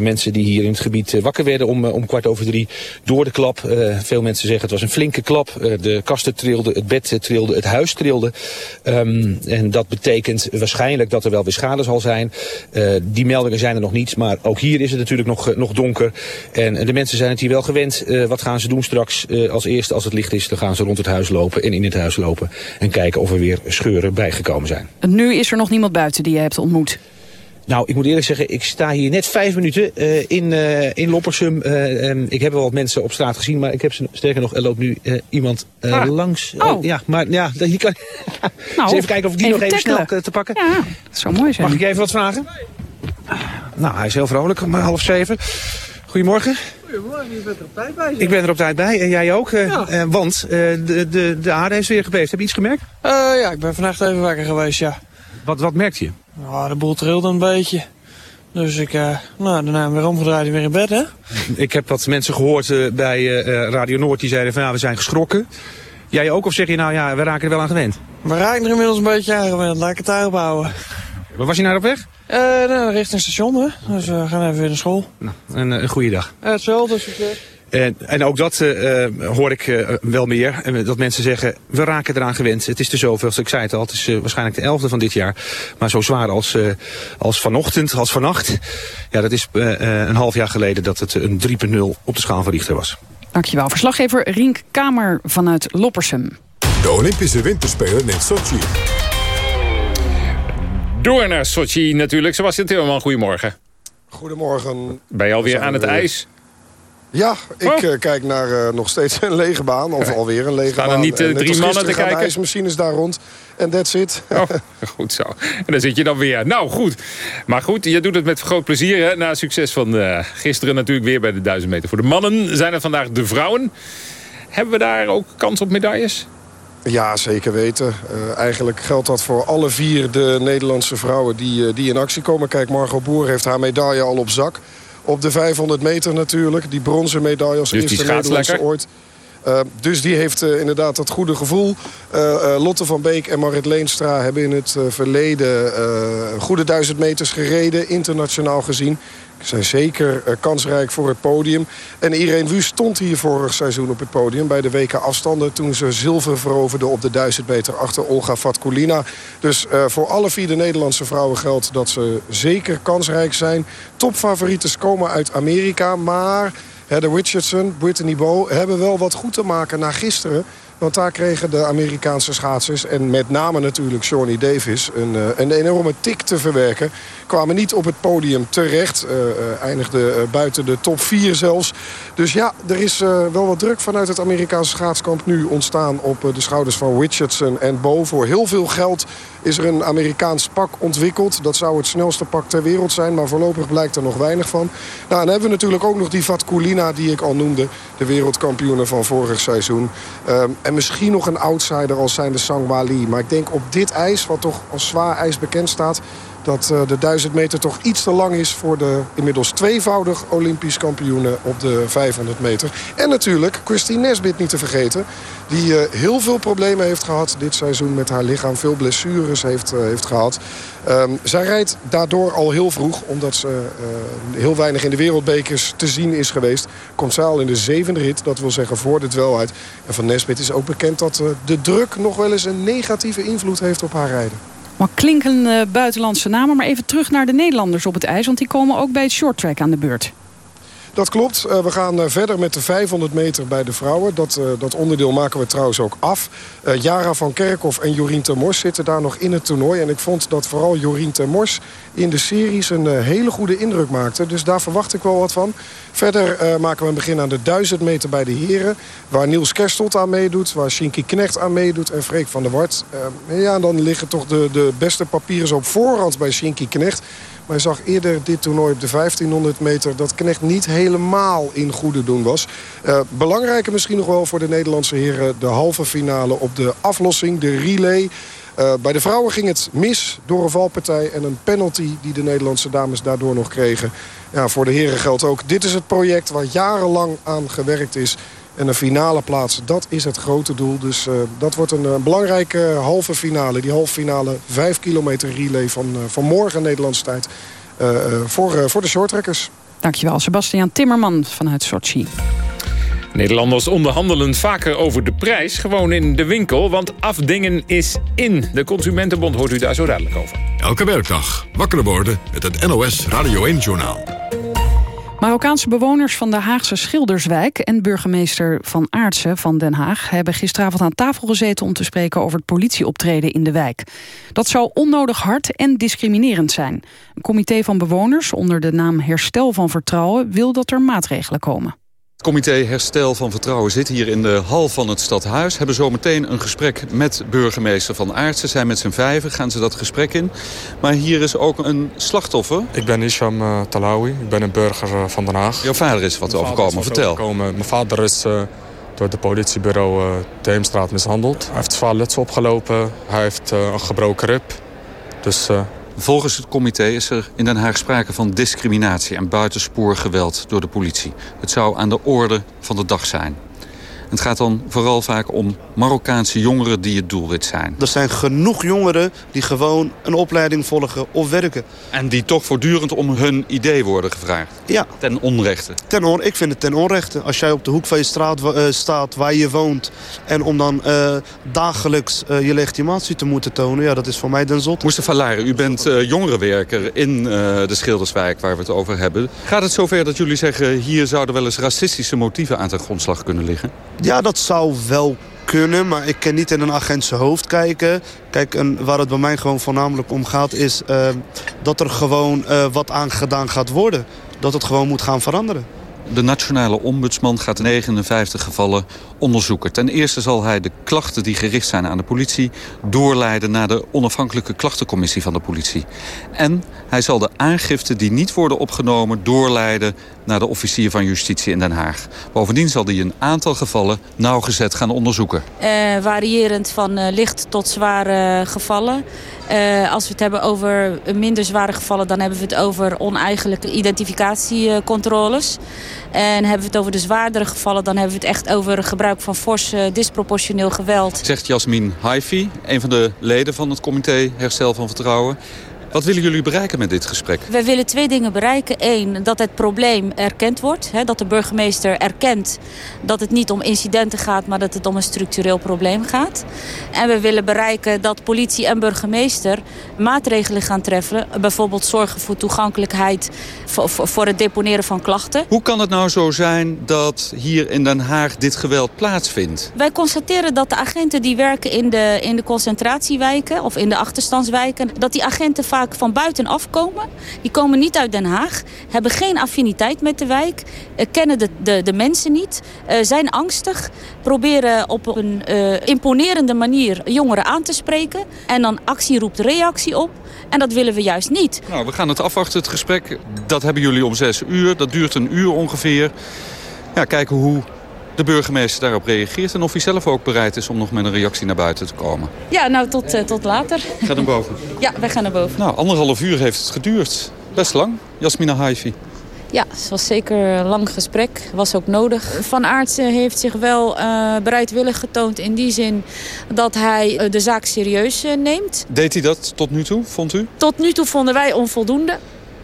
mensen die hier in het gebied wakker werden om, om kwart over drie. Door de klap. veel mensen zeggen het was een flinke klap. de kasten trilden, het bed trilde, het huis trilde. Um, en dat betekent waarschijnlijk dat er wel weer schade zal zijn. die meldingen zijn er nog niet. Maar ook hier is het natuurlijk nog, nog donker. En de mensen zijn het hier wel gewend. Uh, wat gaan ze doen straks? Uh, als eerste, als het licht is, dan gaan ze rond het huis lopen en in het huis lopen. En kijken of er weer scheuren bijgekomen zijn. Nu is er nog niemand buiten die je hebt ontmoet. Nou, ik moet eerlijk zeggen, ik sta hier net vijf minuten uh, in, uh, in Loppersum. Uh, um, ik heb wel wat mensen op straat gezien, maar ik heb ze sterker nog, er loopt nu iemand ah. langs. Oh. ja, maar ja, die kan... [laughs] nou, even kijken of ik die even nog even tackelen. snel te pakken. Ja, dat zou mooi zijn. Mag ik even wat vragen? Nou, hij is heel vrolijk, om half zeven. Goedemorgen. Je bent er op tijd bij. Ik ben er op tijd bij en jij ook. Uh, ja. uh, want uh, de, de, de aarde heeft weer gebeefd. Heb je iets gemerkt? ja, ik ben vannacht even wakker geweest, ja. Wat, wat merkte je? Nou, de boel trilde een beetje. Dus ik, nou, daarna weer omgedraaid en weer in bed, hè? Ik heb wat mensen gehoord bij Radio Noord die zeiden van ja, we zijn geschrokken. Jij ook of zeg je nou ja, we raken er wel aan gewend? We raken er inmiddels een beetje aan gewend. Laat ik het daarop houden. Waar was je nou op weg? Uh, nou, richting station, hè. Dus we gaan even weer naar school. Nou, een, een goede dag. Uh, hetzelfde, succes. En, en ook dat uh, hoor ik uh, wel meer. Dat mensen zeggen, we raken eraan gewend. Het is de zoveelste, ik zei het al, het is uh, waarschijnlijk de elfde van dit jaar. Maar zo zwaar als, als vanochtend, als vannacht. Ja, dat is een half jaar geleden dat het een 3.0 op de schaal van Richter was. Dankjewel. Verslaggever Rink Kamer vanuit Loppersum. De Olympische Winterspelen in Sochi. Door naar Sochi natuurlijk. Sebastian Timmerman, goedemorgen. Goedemorgen. Ben je alweer aan het ijs? Ja, ik oh. uh, kijk naar uh, nog steeds een lege baan. Of alweer een lege Staan baan. er niet uh, drie mannen te kijken? de ijsmachines daar rond. En that's it. Oh, [laughs] goed zo. En dan zit je dan weer. Nou, goed. Maar goed, je doet het met groot plezier. Hè? Na succes van gisteren natuurlijk weer bij de 1000 meter. Voor de mannen zijn er vandaag de vrouwen. Hebben we daar ook kans op medailles? Ja, zeker weten. Uh, eigenlijk geldt dat voor alle vier de Nederlandse vrouwen die, uh, die in actie komen. Kijk, Margot Boer heeft haar medaille al op zak. Op de 500 meter natuurlijk. Die bronzen medaille als dus eerste Nederlandse lekker. ooit. Uh, dus die heeft uh, inderdaad dat goede gevoel. Uh, Lotte van Beek en Marit Leenstra hebben in het verleden goede duizend meters gereden. Internationaal gezien. Zijn zeker kansrijk voor het podium. En Irene Wust stond hier vorig seizoen op het podium bij de WK afstanden. Toen ze zilver veroverde op de 1000 meter achter Olga Vatkulina. Dus voor alle vier de Nederlandse vrouwen geldt dat ze zeker kansrijk zijn. Topfavorieten komen uit Amerika, maar... Heather Richardson, Brittany Bow hebben wel wat goed te maken na gisteren. Want daar kregen de Amerikaanse schaatsers... en met name natuurlijk Shawnee Davis een, uh, een enorme tik te verwerken. Kwamen niet op het podium terecht. Uh, eindigden buiten de top 4 zelfs. Dus ja, er is wel wat druk vanuit het Amerikaanse schaatskamp nu ontstaan... op de schouders van Richardson en Bo. Voor heel veel geld is er een Amerikaans pak ontwikkeld. Dat zou het snelste pak ter wereld zijn, maar voorlopig blijkt er nog weinig van. Nou, dan hebben we natuurlijk ook nog die Vatkulina die ik al noemde. De wereldkampioene van vorig seizoen. Um, en misschien nog een outsider als zijn de Sangwali. Maar ik denk op dit ijs, wat toch als zwaar ijs bekend staat dat uh, de 1000 meter toch iets te lang is... voor de inmiddels tweevoudig Olympisch kampioenen op de 500 meter. En natuurlijk Christine Nesbit niet te vergeten... die uh, heel veel problemen heeft gehad dit seizoen met haar lichaam. Veel blessures heeft, uh, heeft gehad. Um, zij rijdt daardoor al heel vroeg... omdat ze heel weinig in de wereldbekers te zien is geweest. Komt zij al in de zevende rit, dat wil zeggen voor de dwelheid. En van Nesbit is ook bekend dat de druk nog wel eens een negatieve invloed heeft op haar rijden. Maar klinkende buitenlandse namen. Maar even terug naar de Nederlanders op het ijs. Want die komen ook bij het shorttrack aan de beurt. Dat klopt. Uh, we gaan uh, verder met de 500 meter bij de vrouwen. Dat, uh, dat onderdeel maken we trouwens ook af. Jara van Kerkhoff en Jorien Termors zitten daar nog in het toernooi. En ik vond dat vooral Jorien Termors in de series een hele goede indruk maakte. Dus daar verwacht ik wel wat van. Verder maken we een begin aan de 1000 meter bij de heren. Waar Niels Kerstot aan meedoet. Waar Shinky Knecht aan meedoet. En Freek van der Wart. ja, dan liggen toch de, de beste papieren op voorhand bij Shinky Knecht. Maar je zag eerder dit toernooi op de 1500 meter... dat Knecht niet helemaal in goede doen was. Uh, belangrijker misschien nog wel voor de Nederlandse heren... de halve finale op de aflossing, de relay... Uh, bij de vrouwen ging het mis door een valpartij en een penalty die de Nederlandse dames daardoor nog kregen. Ja, voor de heren geldt ook. Dit is het project waar jarenlang aan gewerkt is. En een finale plaats, dat is het grote doel. Dus uh, dat wordt een, belangrijke halve finale. Die halve finale 5 kilometer relay van, van morgen Nederlandse tijd. Voor, voor de shorttrekkers. Dankjewel, Sebastian Timmerman vanuit Sochi. Nederlanders onderhandelen vaker over de prijs, gewoon in de winkel. Want afdingen is in. De Consumentenbond hoort u daar zo dadelijk over. Elke werkdag wakker worden met het NOS Radio 1-journaal. Marokkaanse bewoners van de Haagse Schilderswijk... en burgemeester Van Aartsen van Den Haag... hebben gisteravond aan tafel gezeten om te spreken over het politieoptreden in de wijk. Dat zou onnodig hard en discriminerend zijn. Een comité van bewoners onder de naam Herstel van Vertrouwen... wil dat er maatregelen komen. Het comité Herstel van Vertrouwen zit hier in de hal van het stadhuis. Hebben zo meteen een gesprek met burgemeester Van Aartsen. Zijn met z'n vijven, gaan ze dat gesprek in. Maar hier is ook een slachtoffer. Ik ben Isham uh, Talawi, ik ben een burger uh, van Den Haag. Jouw vader is wat overkomen, vertel. Overkomen. Mijn vader is uh, door het politiebureau uh, de Heemstraat mishandeld. Hij heeft zwaar letsel opgelopen, hij heeft een gebroken rib. Dus... Volgens het comité is er in Den Haag sprake van discriminatie en buitenspoorgeweld door de politie. Het zou aan de orde van de dag zijn. Het gaat dan vooral vaak om Marokkaanse jongeren die het doelwit zijn. Er zijn genoeg jongeren die gewoon een opleiding volgen of werken. En die toch voortdurend om hun idee worden gevraagd? Ja. Ten onrechte? Ten on, ik vind het ten onrechte. Als jij op de hoek van je straat uh, staat waar je woont... en om dan uh, dagelijks uh, je legitimatie te moeten tonen... ja, dat is voor mij den zot. Mustafa Laren, u bent jongerenwerker in de Schilderswijk waar we het over hebben. Gaat het zover dat jullie zeggen... hier zouden wel eens racistische motieven aan ten grondslag kunnen liggen? Ja, dat zou wel kunnen, maar ik kan niet in een agent zijn hoofd kijken. Kijk, en waar het bij mij gewoon voornamelijk om gaat... is uh, dat er gewoon uh, wat aan gedaan gaat worden. Dat het gewoon moet gaan veranderen. De nationale ombudsman gaat 59 gevallen onderzoeken. Ten eerste zal hij de klachten die gericht zijn aan de politie... doorleiden naar de onafhankelijke klachtencommissie van de politie. En hij zal de aangiften die niet worden opgenomen... doorleiden naar de officier van justitie in Den Haag. Bovendien zal hij een aantal gevallen nauwgezet gaan onderzoeken. Uh, variërend van uh, licht tot zware gevallen. Uh, als we het hebben over minder zware gevallen... dan hebben we het over oneigenlijke identificatiecontroles. En hebben we het over de zwaardere gevallen... dan hebben we het echt over gebruik van fors disproportioneel geweld. Zegt Jasmin Haifi, een van de leden van het comité Herstel van Vertrouwen. Wat willen jullie bereiken met dit gesprek? Wij willen twee dingen bereiken. Eén, dat het probleem erkend wordt. Hè, dat de burgemeester erkent dat het niet om incidenten gaat... maar dat het om een structureel probleem gaat. En we willen bereiken dat politie en burgemeester maatregelen gaan treffen. Bijvoorbeeld zorgen voor toegankelijkheid voor, voor het deponeren van klachten. Hoe kan het nou zo zijn dat hier in Den Haag dit geweld plaatsvindt? Wij constateren dat de agenten die werken in de, in de concentratiewijken... of in de achterstandswijken, dat die agenten vaak van buitenaf komen. Die komen niet uit Den Haag, hebben geen affiniteit met de wijk... Uh, kennen de, de, de mensen niet, uh, zijn angstig... proberen op een uh, imponerende manier jongeren aan te spreken... en dan actie roept reactie op. En dat willen we juist niet. Nou, we gaan het afwachten, het gesprek. Dat hebben jullie om zes uur. Dat duurt een uur ongeveer. Ja, kijken hoe de burgemeester daarop reageert... en of hij zelf ook bereid is om nog met een reactie naar buiten te komen. Ja, nou, tot, uh, tot later. Ga naar boven. Ja, wij gaan naar boven. Nou, anderhalf uur heeft het geduurd. Best lang, Jasmina Haifi. Ja, het was zeker een lang gesprek. Was ook nodig. Van Aartsen heeft zich wel uh, bereidwillig getoond in die zin dat hij uh, de zaak serieus uh, neemt. Deed hij dat tot nu toe, vond u? Tot nu toe vonden wij onvoldoende.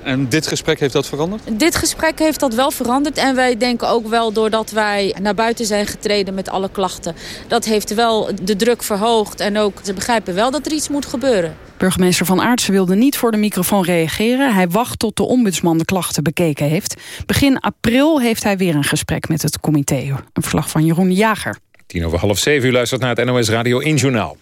En dit gesprek heeft dat veranderd? Dit gesprek heeft dat wel veranderd. En wij denken ook wel doordat wij naar buiten zijn getreden met alle klachten. Dat heeft wel de druk verhoogd. En ook ze begrijpen wel dat er iets moet gebeuren. Burgemeester Van Aartsen wilde niet voor de microfoon reageren. Hij wacht tot de ombudsman de klachten bekeken heeft. Begin april heeft hij weer een gesprek met het comité. Een verslag van Jeroen Jager. Tien over half zeven, u luistert naar het NOS Radio 1 Journaal.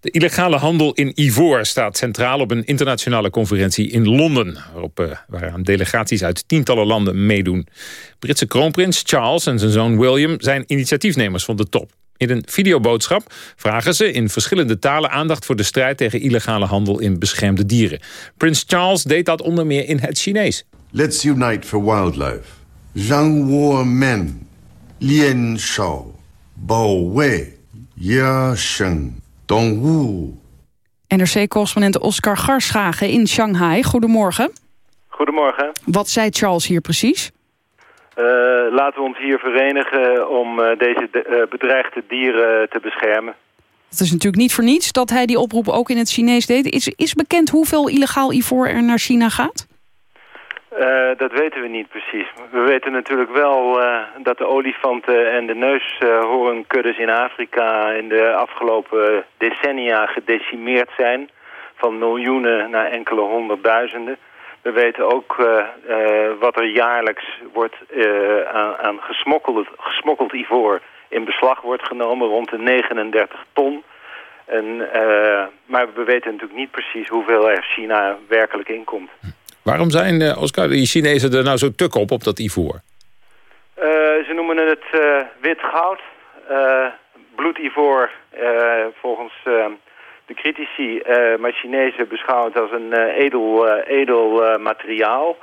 De illegale handel in ivoor staat centraal op een internationale conferentie in Londen... Waarop, uh, waaraan delegaties uit tientallen landen meedoen. Britse kroonprins Charles en zijn zoon William zijn initiatiefnemers van de top. In een videoboodschap vragen ze in verschillende talen aandacht voor de strijd tegen illegale handel in beschermde dieren. Prins Charles deed dat onder meer in het Chinees. Let's unite for wildlife. Zhang Wo Men, Lien Shao. Bo Wei, Ya Sheng, Dong Wu. NRC-correspondent Oscar Garschagen in Shanghai. Goedemorgen. Goedemorgen. Wat zei Charles hier precies? Eh, laten we ons hier verenigen om eh, deze eh, bedreigde dieren te beschermen. Het is natuurlijk niet voor niets dat hij die oproep ook in het Chinees deed. Is, is bekend hoeveel illegaal ivoor er naar China gaat? Uh, dat weten we niet precies. We weten natuurlijk wel uh, dat de olifanten en de neushoornkuddes in Afrika in de afgelopen decennia gedecimeerd zijn. Van miljoenen naar enkele honderdduizenden. We weten ook wat er jaarlijks wordt aan, aan gesmokkeld, gesmokkeld ivoor in beslag wordt genomen. Rond de 39 ton. En, maar we weten natuurlijk niet precies hoeveel er China werkelijk inkomt. Waarom zijn, uh, Oscar, die Chinezen er nou zo tuk op, op dat ivoor? Uh, ze noemen het uh, wit goud. bloedivoor, volgens de critici. maar Chinezen beschouwen het als een edel, edel materiaal.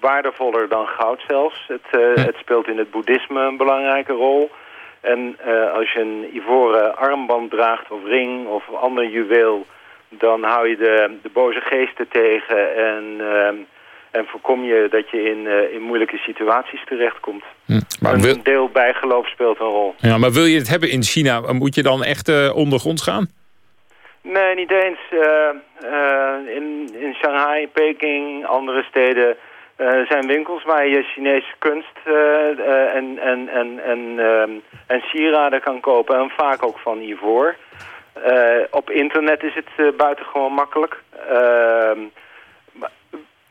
waardevoller dan goud zelfs. Het, hm. het, speelt in het boeddhisme een belangrijke rol. En als je een ivoren armband draagt of ring of ander juweel dan hou je de, de boze geesten tegen en, uh, en voorkom je dat je in, uh, in moeilijke situaties terechtkomt. Hm, maar een wil... deel bijgeloof speelt een rol. Ja, maar wil je het hebben in China, moet je dan echt uh, ondergronds gaan? Nee, niet eens. in, in Shanghai, Peking, andere steden zijn winkels waar je Chinese kunst en, en, en, en, en sieraden kan kopen. En vaak ook van ivoor. Uh, op internet is het uh, buitengewoon makkelijk. Uh,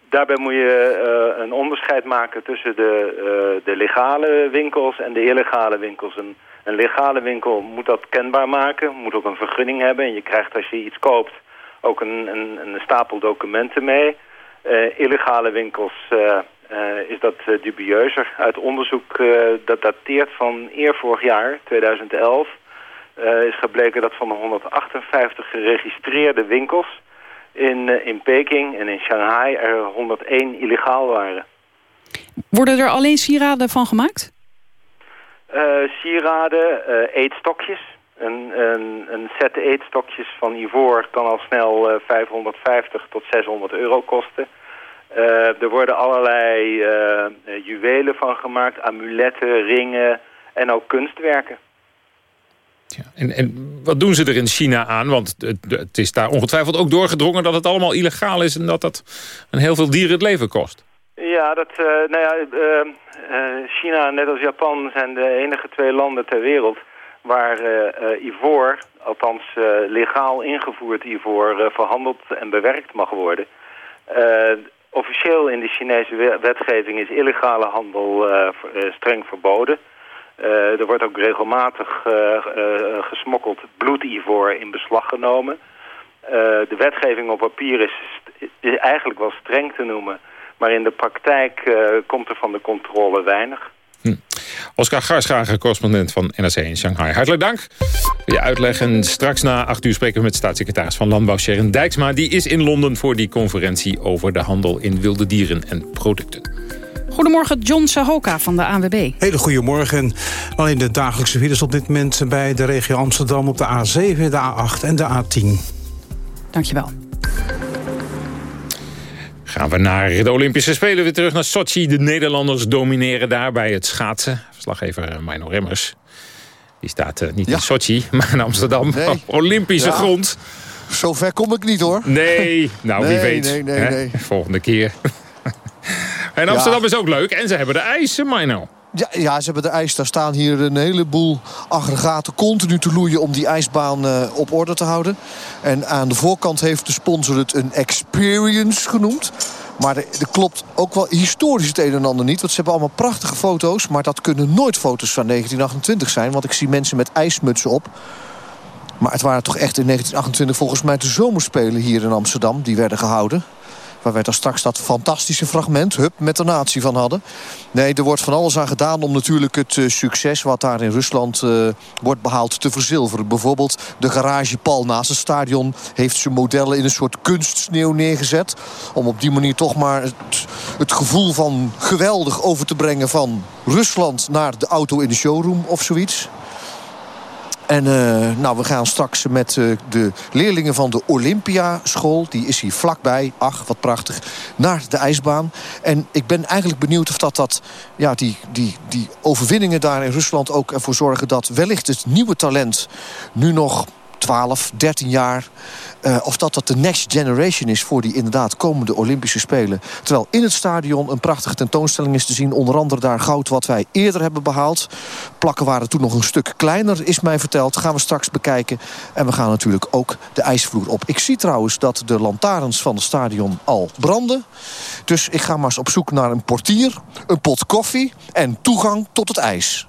daarbij moet je een onderscheid maken tussen de, de legale winkels en de illegale winkels. Een, een legale winkel moet dat kenbaar maken, moet ook een vergunning hebben. En je krijgt als je iets koopt ook een, een, een stapel documenten mee. illegale winkels is dat dubieuzer. Uit onderzoek dat dateert van eer vorig jaar, 2011... Uh, is gebleken dat van de 158 geregistreerde winkels in, uh, in Peking en in Shanghai er 101 illegaal waren. Worden er alleen sieraden van gemaakt? Uh, sieraden, eetstokjes. Een, een, een set eetstokjes van ivoor kan al snel 550 tot 600 euro kosten. er worden allerlei juwelen van gemaakt, amuletten, ringen en ook kunstwerken. Ja. En, en wat doen ze er in China aan? Want het, het, is daar ongetwijfeld ook doorgedrongen dat het allemaal illegaal is... en dat dat een heel veel dieren het leven kost. Ja, dat, uh, nou ja, China net als Japan zijn de enige twee landen ter wereld... waar ivoor, althans legaal ingevoerd ivoor, verhandeld en bewerkt mag worden officieel in de Chinese wetgeving is illegale handel uh, streng verboden. Uh, er wordt ook regelmatig uh, gesmokkeld bloedivoor in beslag genomen. de wetgeving op papier is, eigenlijk wel streng te noemen. Maar in de praktijk komt er van de controle weinig. Hm. Oscar Garschager, correspondent van NRC in Shanghai. Hartelijk dank voor je uitleg. Straks na acht uur spreken we met staatssecretaris van Landbouw Sharon Dijksma. Die is in Londen voor die conferentie over de handel in wilde dieren en producten. Goedemorgen, John Sahoka van de ANWB. Hele goedemorgen. Alleen de dagelijkse files op dit moment bij de regio Amsterdam... op de A7, de A8 en de A10. Dankjewel. Gaan we naar de Olympische Spelen. Weer terug naar Sochi. De Nederlanders domineren daar bij het schaatsen. Verslaggever eh, Mino Remmers. Die staat uh, niet in Sochi, [laughs] maar in Amsterdam. Nee. Olympische grond. Zover kom ik niet hoor. Nee, nou wie weet. Nee, nee, nee. Volgende keer. En Amsterdam is ook leuk. En ze hebben de ijs, Mino. Ja, ja, ze hebben de ijs. Daar staan hier een heleboel aggregaten continu te loeien... om die ijsbaan uh, op orde te houden. En aan de voorkant heeft de sponsor het een experience genoemd. Maar er, klopt ook wel historisch het een en ander niet. Want ze hebben allemaal prachtige foto's. Maar dat kunnen nooit foto's van 1928 zijn. Want ik zie mensen met ijsmutsen op. Maar het waren toch echt in 1928 volgens mij de zomerspelen hier in Amsterdam. Die werden gehouden. Waar wij daar straks dat fantastische fragment, Hup, met de natie van hadden. Nee, er wordt van alles aan gedaan om natuurlijk het uh, succes... wat daar in Rusland uh, wordt behaald te verzilveren. Bijvoorbeeld de garagepal naast het stadion... heeft zijn modellen in een soort kunstsneeuw neergezet. Om op die manier toch maar het, het gevoel van geweldig over te brengen... van Rusland naar de auto in de showroom of zoiets. En uh, nou, we gaan straks met uh, de leerlingen van de Olympia school. Die is hier vlakbij. Ach, wat prachtig. Naar de ijsbaan. En ik ben eigenlijk benieuwd of dat, dat ja, die, die, die overwinningen daar in Rusland ook ervoor zorgen... dat wellicht het nieuwe talent nu nog 12, 13 jaar uh, of dat dat de next generation is voor die inderdaad komende Olympische Spelen. Terwijl in het stadion een prachtige tentoonstelling is te zien. Onder andere daar goud wat wij eerder hebben behaald. Plakken waren toen nog een stuk kleiner, is mij verteld. Gaan we straks bekijken. En we gaan natuurlijk ook de ijsvloer op. Ik zie trouwens dat de lantaarns van het stadion al branden. Dus ik ga maar eens op zoek naar een portier, een pot koffie en toegang tot het ijs.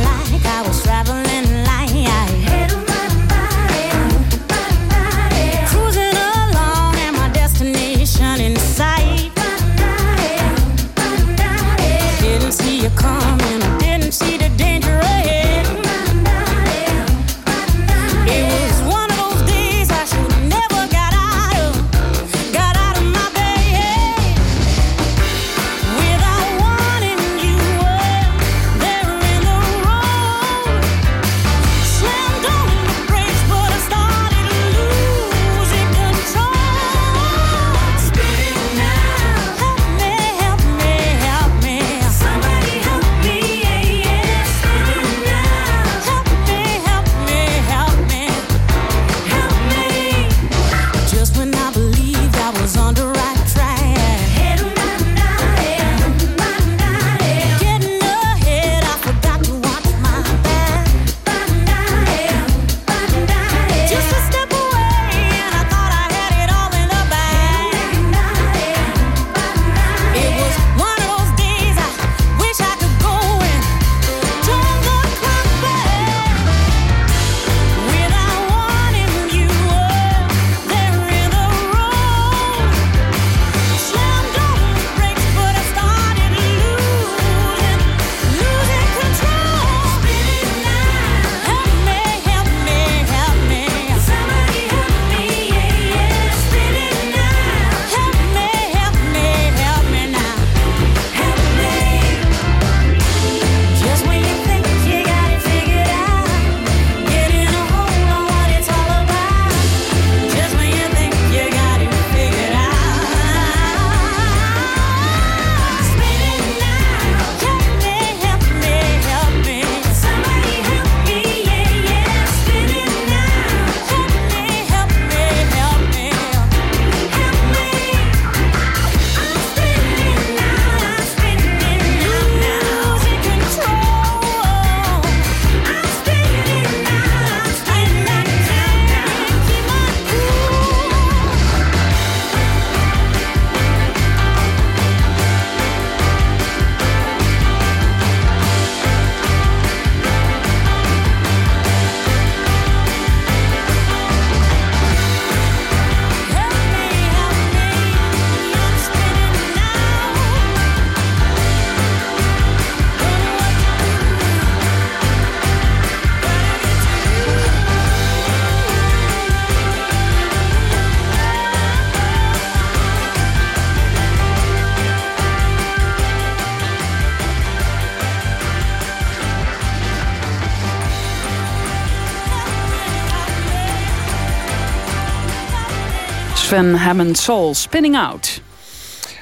Sven Hammond Soul, Spinning Out.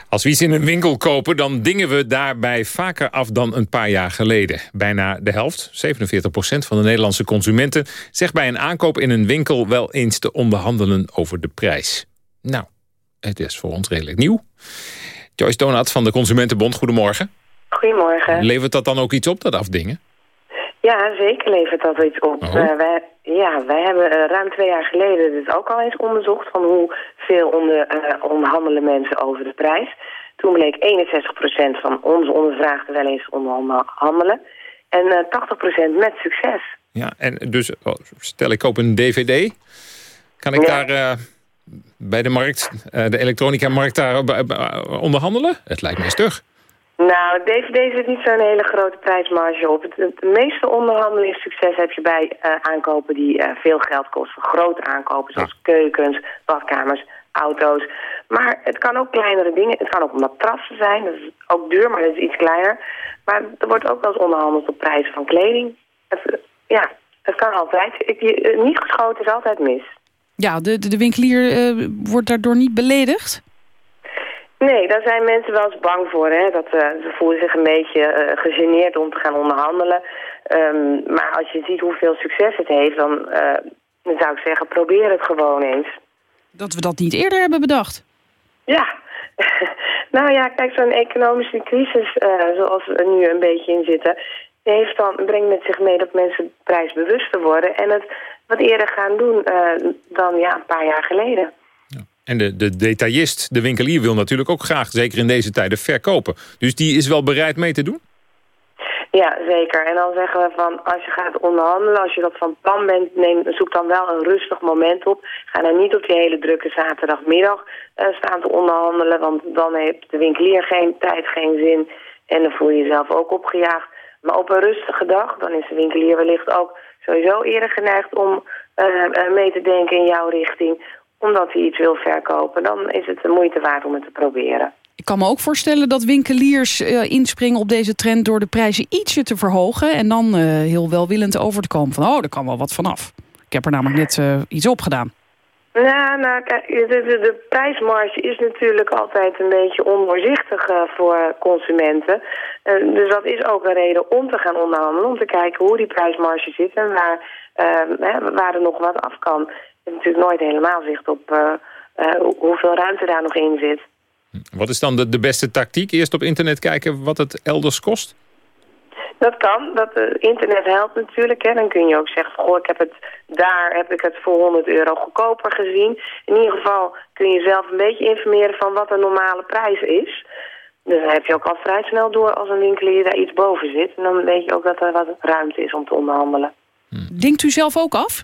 Als we iets in een winkel kopen, dan dingen we daarbij vaker af dan een paar jaar geleden. Bijna de helft, 47% van de Nederlandse consumenten... zegt bij een aankoop in een winkel wel eens te onderhandelen over de prijs. Nou, het is voor ons redelijk nieuw. Joyce Donat van de Consumentenbond, goedemorgen. Goedemorgen. Levert dat dan ook iets op, dat afdingen? Ja, zeker levert dat iets op. Oh. Uh, wij, ja, wij hebben uh, ruim twee jaar geleden dit ook al eens onderzocht... van hoeveel onder, uh, onderhandelen mensen over de prijs. Toen bleek 61% van onze ondervraagden wel eens onderhandelen. En 80% met succes. Ja, en dus oh, stel ik koop een dvd. Kan ik ja. daar bij de markt, de elektronica-markt, daar onderhandelen? Het lijkt mij stug. Nou, DVD zit niet zo'n hele grote prijsmarge op. Het, het meeste onderhandelingssucces heb je bij uh, aankopen die uh, veel geld kosten. Grote aankopen zoals ja. keukens, badkamers, auto's. Maar het kan ook kleinere dingen. Het kan ook matrassen zijn. Dat is ook duur, maar dat is iets kleiner. Maar er wordt ook wel eens onderhandeld op prijzen van kleding. Het, ja, het kan altijd. Ik, je, niet geschoten is altijd mis. Ja, de, de, de winkelier uh, wordt daardoor niet beledigd? Nee, daar zijn mensen wel eens bang voor. Hè? Dat, uh, ze voelen zich een beetje uh, gegeneerd om te gaan onderhandelen. Um, maar als je ziet hoeveel succes het heeft, dan, uh, dan zou ik zeggen, probeer het gewoon eens. Dat we dat niet eerder hebben bedacht. Ja. [laughs] nou ja, kijk, zo'n economische crisis zoals we er nu een beetje in zitten... Heeft dan, brengt met zich mee dat mensen prijsbewuster worden... en het wat eerder gaan doen dan ja, een paar jaar geleden. En de, de detailist, de winkelier, wil natuurlijk ook graag, zeker in deze tijden, verkopen. Dus die is wel bereid mee te doen? Ja, zeker. En dan zeggen we van, als je gaat onderhandelen, als je dat van plan bent, neem, zoek dan wel een rustig moment op. Ga dan niet op die hele drukke zaterdagmiddag uh, staan te onderhandelen, want dan heeft de winkelier geen tijd, geen zin en dan voel je jezelf ook opgejaagd. Maar op een rustige dag, dan is de winkelier wellicht ook sowieso eerder geneigd om uh, uh, mee te denken in jouw richting omdat hij iets wil verkopen, dan is het de moeite waard om het te proberen. Ik kan me ook voorstellen dat winkeliers uh, inspringen op deze trend... door de prijzen ietsje te verhogen en dan uh, heel welwillend over te komen. Van, oh, er kan wel wat vanaf. Ik heb er namelijk net uh, iets op gedaan. Ja, nou, kijk, de, de, de, prijsmarge is natuurlijk altijd een beetje ondoorzichtig uh, voor consumenten. Uh, dus dat is ook een reden om te gaan onderhandelen, om te kijken hoe die prijsmarge zit en waar, uh, waar er nog wat af kan. Natuurlijk nooit helemaal zicht op hoeveel ruimte daar nog in zit. Wat is dan de, de beste tactiek? Eerst op internet kijken wat het elders kost? Dat kan. Dat, uh, internet helpt natuurlijk. Hè. Dan kun je ook zeggen, goh, ik heb het, daar heb ik het voor 100 euro goedkoper gezien. In ieder geval kun je zelf een beetje informeren van wat de normale prijs is. Dus dan heb je ook al vrij snel door als een winkelier daar iets boven zit. En dan weet je ook dat er wat ruimte is om te onderhandelen. Denkt u zelf ook af?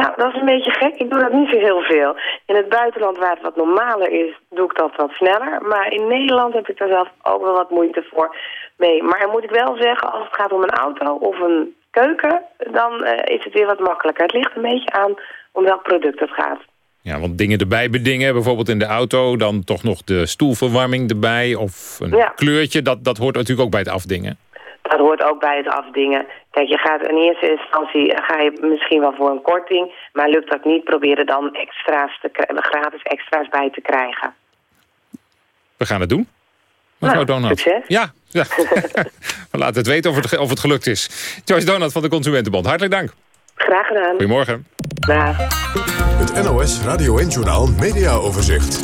Nou, dat is een beetje gek. Ik doe dat niet zo heel veel. In het buitenland waar het wat normaler is, doe ik dat wat sneller. Maar in Nederland heb ik daar zelf ook wel wat moeite voor mee. Maar dan moet ik wel zeggen, als het gaat om een auto of een keuken, dan uh, is het weer wat makkelijker. Het ligt een beetje aan om welk product het gaat. Ja, want dingen erbij bedingen, bijvoorbeeld in de auto... dan toch nog de stoelverwarming erbij of een ja. kleurtje... Dat, dat hoort natuurlijk ook bij het afdingen. Dat hoort ook bij het afdingen. Kijk, je gaat in eerste instantie ga je misschien wel voor een korting... maar lukt dat niet, probeer er dan extra's te, gratis extra's bij te krijgen. We gaan het doen. Mevrouw nou, Donat. Succes. Ja, ja. [laughs] we laten het weten of het, of het gelukt is. Joyce Donat van de Consumentenbond, hartelijk dank. Graag gedaan. Goedemorgen. Dag. Het NOS Radio en Journaal Media Overzicht.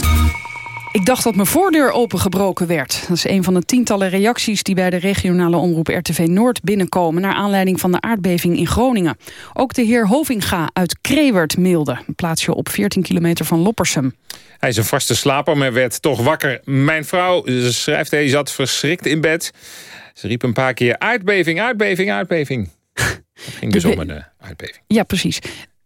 Ik dacht dat mijn voordeur opengebroken werd. Dat is een van de tientallen reacties die bij de regionale omroep RTV Noord binnenkomen... naar aanleiding van de aardbeving in Groningen. Ook de heer Hovinga uit Krewert mailde. Een plaatsje op 14 kilometer van Loppersum. Hij is een vaste slaper, maar werd toch wakker. Mijn vrouw, schrijft hij, zat verschrikt in bed. Ze riep een paar keer aardbeving, aardbeving, aardbeving. [laughs] Ging dus om een uh, aardbeving. Ja, precies.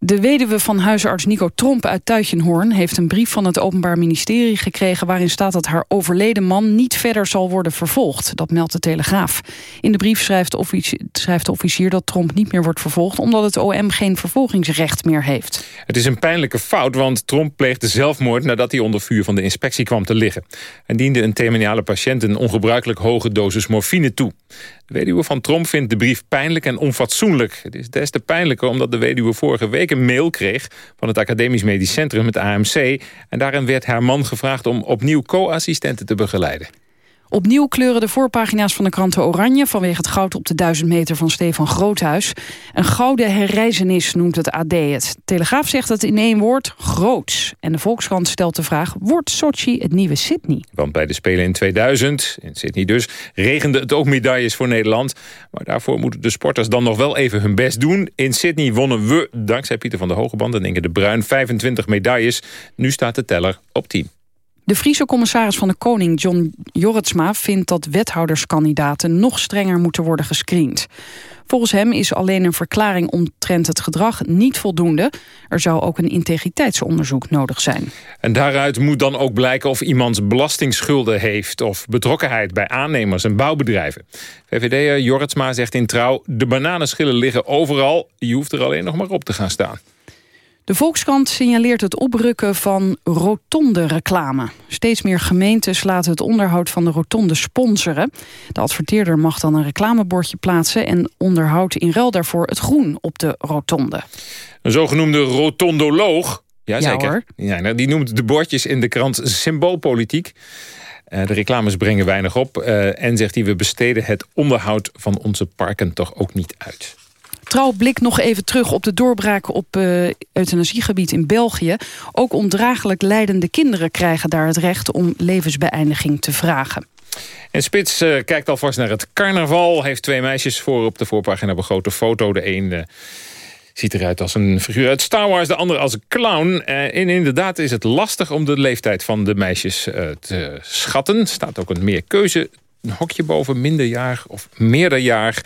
De weduwe van huisarts Nico Tromp uit Tuitjenhoorn... heeft een brief van het Openbaar Ministerie gekregen... waarin staat dat haar overleden man niet verder zal worden vervolgd. Dat meldt de Telegraaf. In de brief schrijft de, officier, schrijft de officier dat Tromp niet meer wordt vervolgd... omdat het OM geen vervolgingsrecht meer heeft. Het is een pijnlijke fout, want Tromp pleegde zelfmoord... nadat hij onder vuur van de inspectie kwam te liggen. Hij diende een terminale patiënt een ongebruikelijk hoge dosis morfine toe. De weduwe van Tromp vindt de brief pijnlijk en onfatsoenlijk. Het is des te pijnlijker omdat de weduwe vorige week een mail kreeg... van het Academisch Medisch Centrum, het AMC... en daarin werd haar man gevraagd om opnieuw co-assistenten te begeleiden. Opnieuw kleuren de voorpagina's van de kranten oranje... vanwege het goud op de 1000 meter van Stefan Groothuis. Een gouden herreizenis noemt het AD het. Telegraaf zegt het in één woord groots. En de Volkskrant stelt de vraag... wordt Sochi het nieuwe Sydney? Want bij de Spelen in 2000, in Sydney dus... regende het ook medailles voor Nederland. Maar daarvoor moeten de sporters dan nog wel even hun best doen. In Sydney wonnen we, dankzij Pieter van der Hogeband en Inge de Bruin... 25 medailles. Nu staat de teller op 10. De Friese commissaris van de Koning, John Jorritsma... vindt dat wethouderskandidaten nog strenger moeten worden gescreend. Volgens hem is alleen een verklaring omtrent het gedrag niet voldoende. Er zou ook een integriteitsonderzoek nodig zijn. En daaruit moet dan ook blijken of iemand belastingsschulden heeft... of betrokkenheid bij aannemers en bouwbedrijven. VVD'er Jorritsma zegt in Trouw... de bananenschillen liggen overal, je hoeft er alleen nog maar op te gaan staan. De Volkskrant signaleert het oprukken van rotonde reclame. Steeds meer gemeentes laten het onderhoud van de rotonde sponsoren. De adverteerder mag dan een reclamebordje plaatsen... en onderhoudt in ruil daarvoor het groen op de rotonde. Een zogenoemde rotondoloog... Ja, Ja. Ja, nou, die noemt de bordjes in de krant symboolpolitiek. Eh, de reclames brengen weinig op. eh, en zegt hij, we besteden het onderhoud van onze parken toch ook niet uit. Trouw blikt nog even terug op de doorbraak op eh euthanasiegebied in België. Ook ondraaglijk leidende kinderen krijgen daar het recht om levensbeëindiging te vragen. En Spits eh, kijkt alvast naar het carnaval. Heeft twee meisjes voor op de voorpagina op een grote foto. De een eh, ziet eruit als een figuur uit Star Wars, de andere als een clown. En inderdaad is het lastig om de leeftijd van de meisjes te schatten. Er staat ook een meer keuze een hokje boven minderjarig of meerderjarig.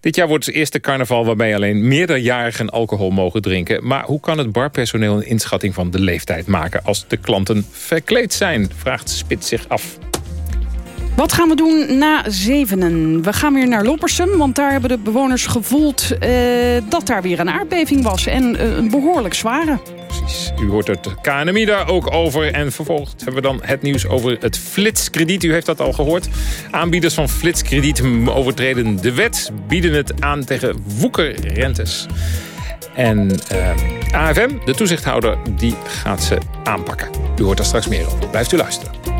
Dit jaar wordt het eerste carnaval waarbij alleen meerderjarigen alcohol mogen drinken. Maar hoe kan het barpersoneel een inschatting van de leeftijd maken... als de klanten verkleed zijn, vraagt Spits zich af. Wat gaan we doen na zevenen? We gaan weer naar Loppersum, want daar hebben de bewoners gevoeld... eh, dat daar weer een aardbeving was. En eh, een behoorlijk zware. Precies. U hoort het KNMI daar ook over. En vervolgens hebben we dan het nieuws over het flitskrediet. U heeft dat al gehoord. Aanbieders van flitskrediet overtreden de wet. Bieden het aan tegen woekerrentes. En eh, AFM, de toezichthouder, die gaat ze aanpakken. U hoort daar straks meer over. Blijft u luisteren.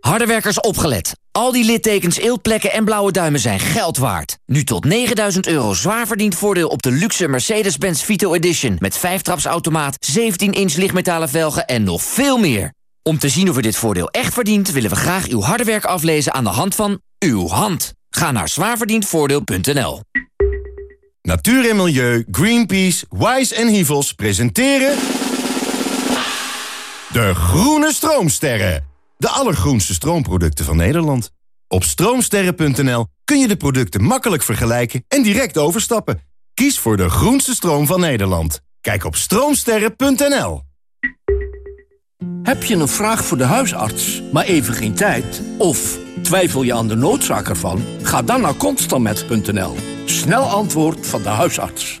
Hardewerkers opgelet. Al die littekens, eeltplekken en blauwe duimen zijn geld waard. Nu tot 9000 euro zwaar verdiend voordeel op de luxe Mercedes-Benz Vito Edition... met 5-trapsautomaat, 17-inch lichtmetalen velgen en nog veel meer. Om te zien of u dit voordeel echt verdient... willen we graag uw harde werk aflezen aan de hand van uw hand. Ga naar zwaarverdiendvoordeel.nl. Natuur en Milieu, Greenpeace, Wise en Hivels presenteren... De Groene Stroomsterren. De allergroenste stroomproducten van Nederland. Op stroomsterren.nl kun je de producten makkelijk vergelijken en direct overstappen. Kies voor de groenste stroom van Nederland. Kijk op stroomsterren.nl. Heb je een vraag voor de huisarts, maar even geen tijd? Of twijfel je aan de noodzaak ervan? Ga dan naar constantmet.nl. Snel antwoord van de huisarts.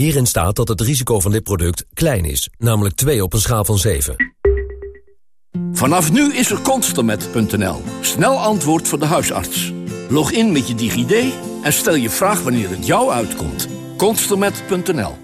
Hierin staat dat het risico van dit product klein is, namelijk 2 op een schaal van 7. Vanaf nu is er constantmet.nl. Snel antwoord voor de huisarts. Log in met je DigiD en stel je vraag wanneer het jou uitkomt. constantmet.nl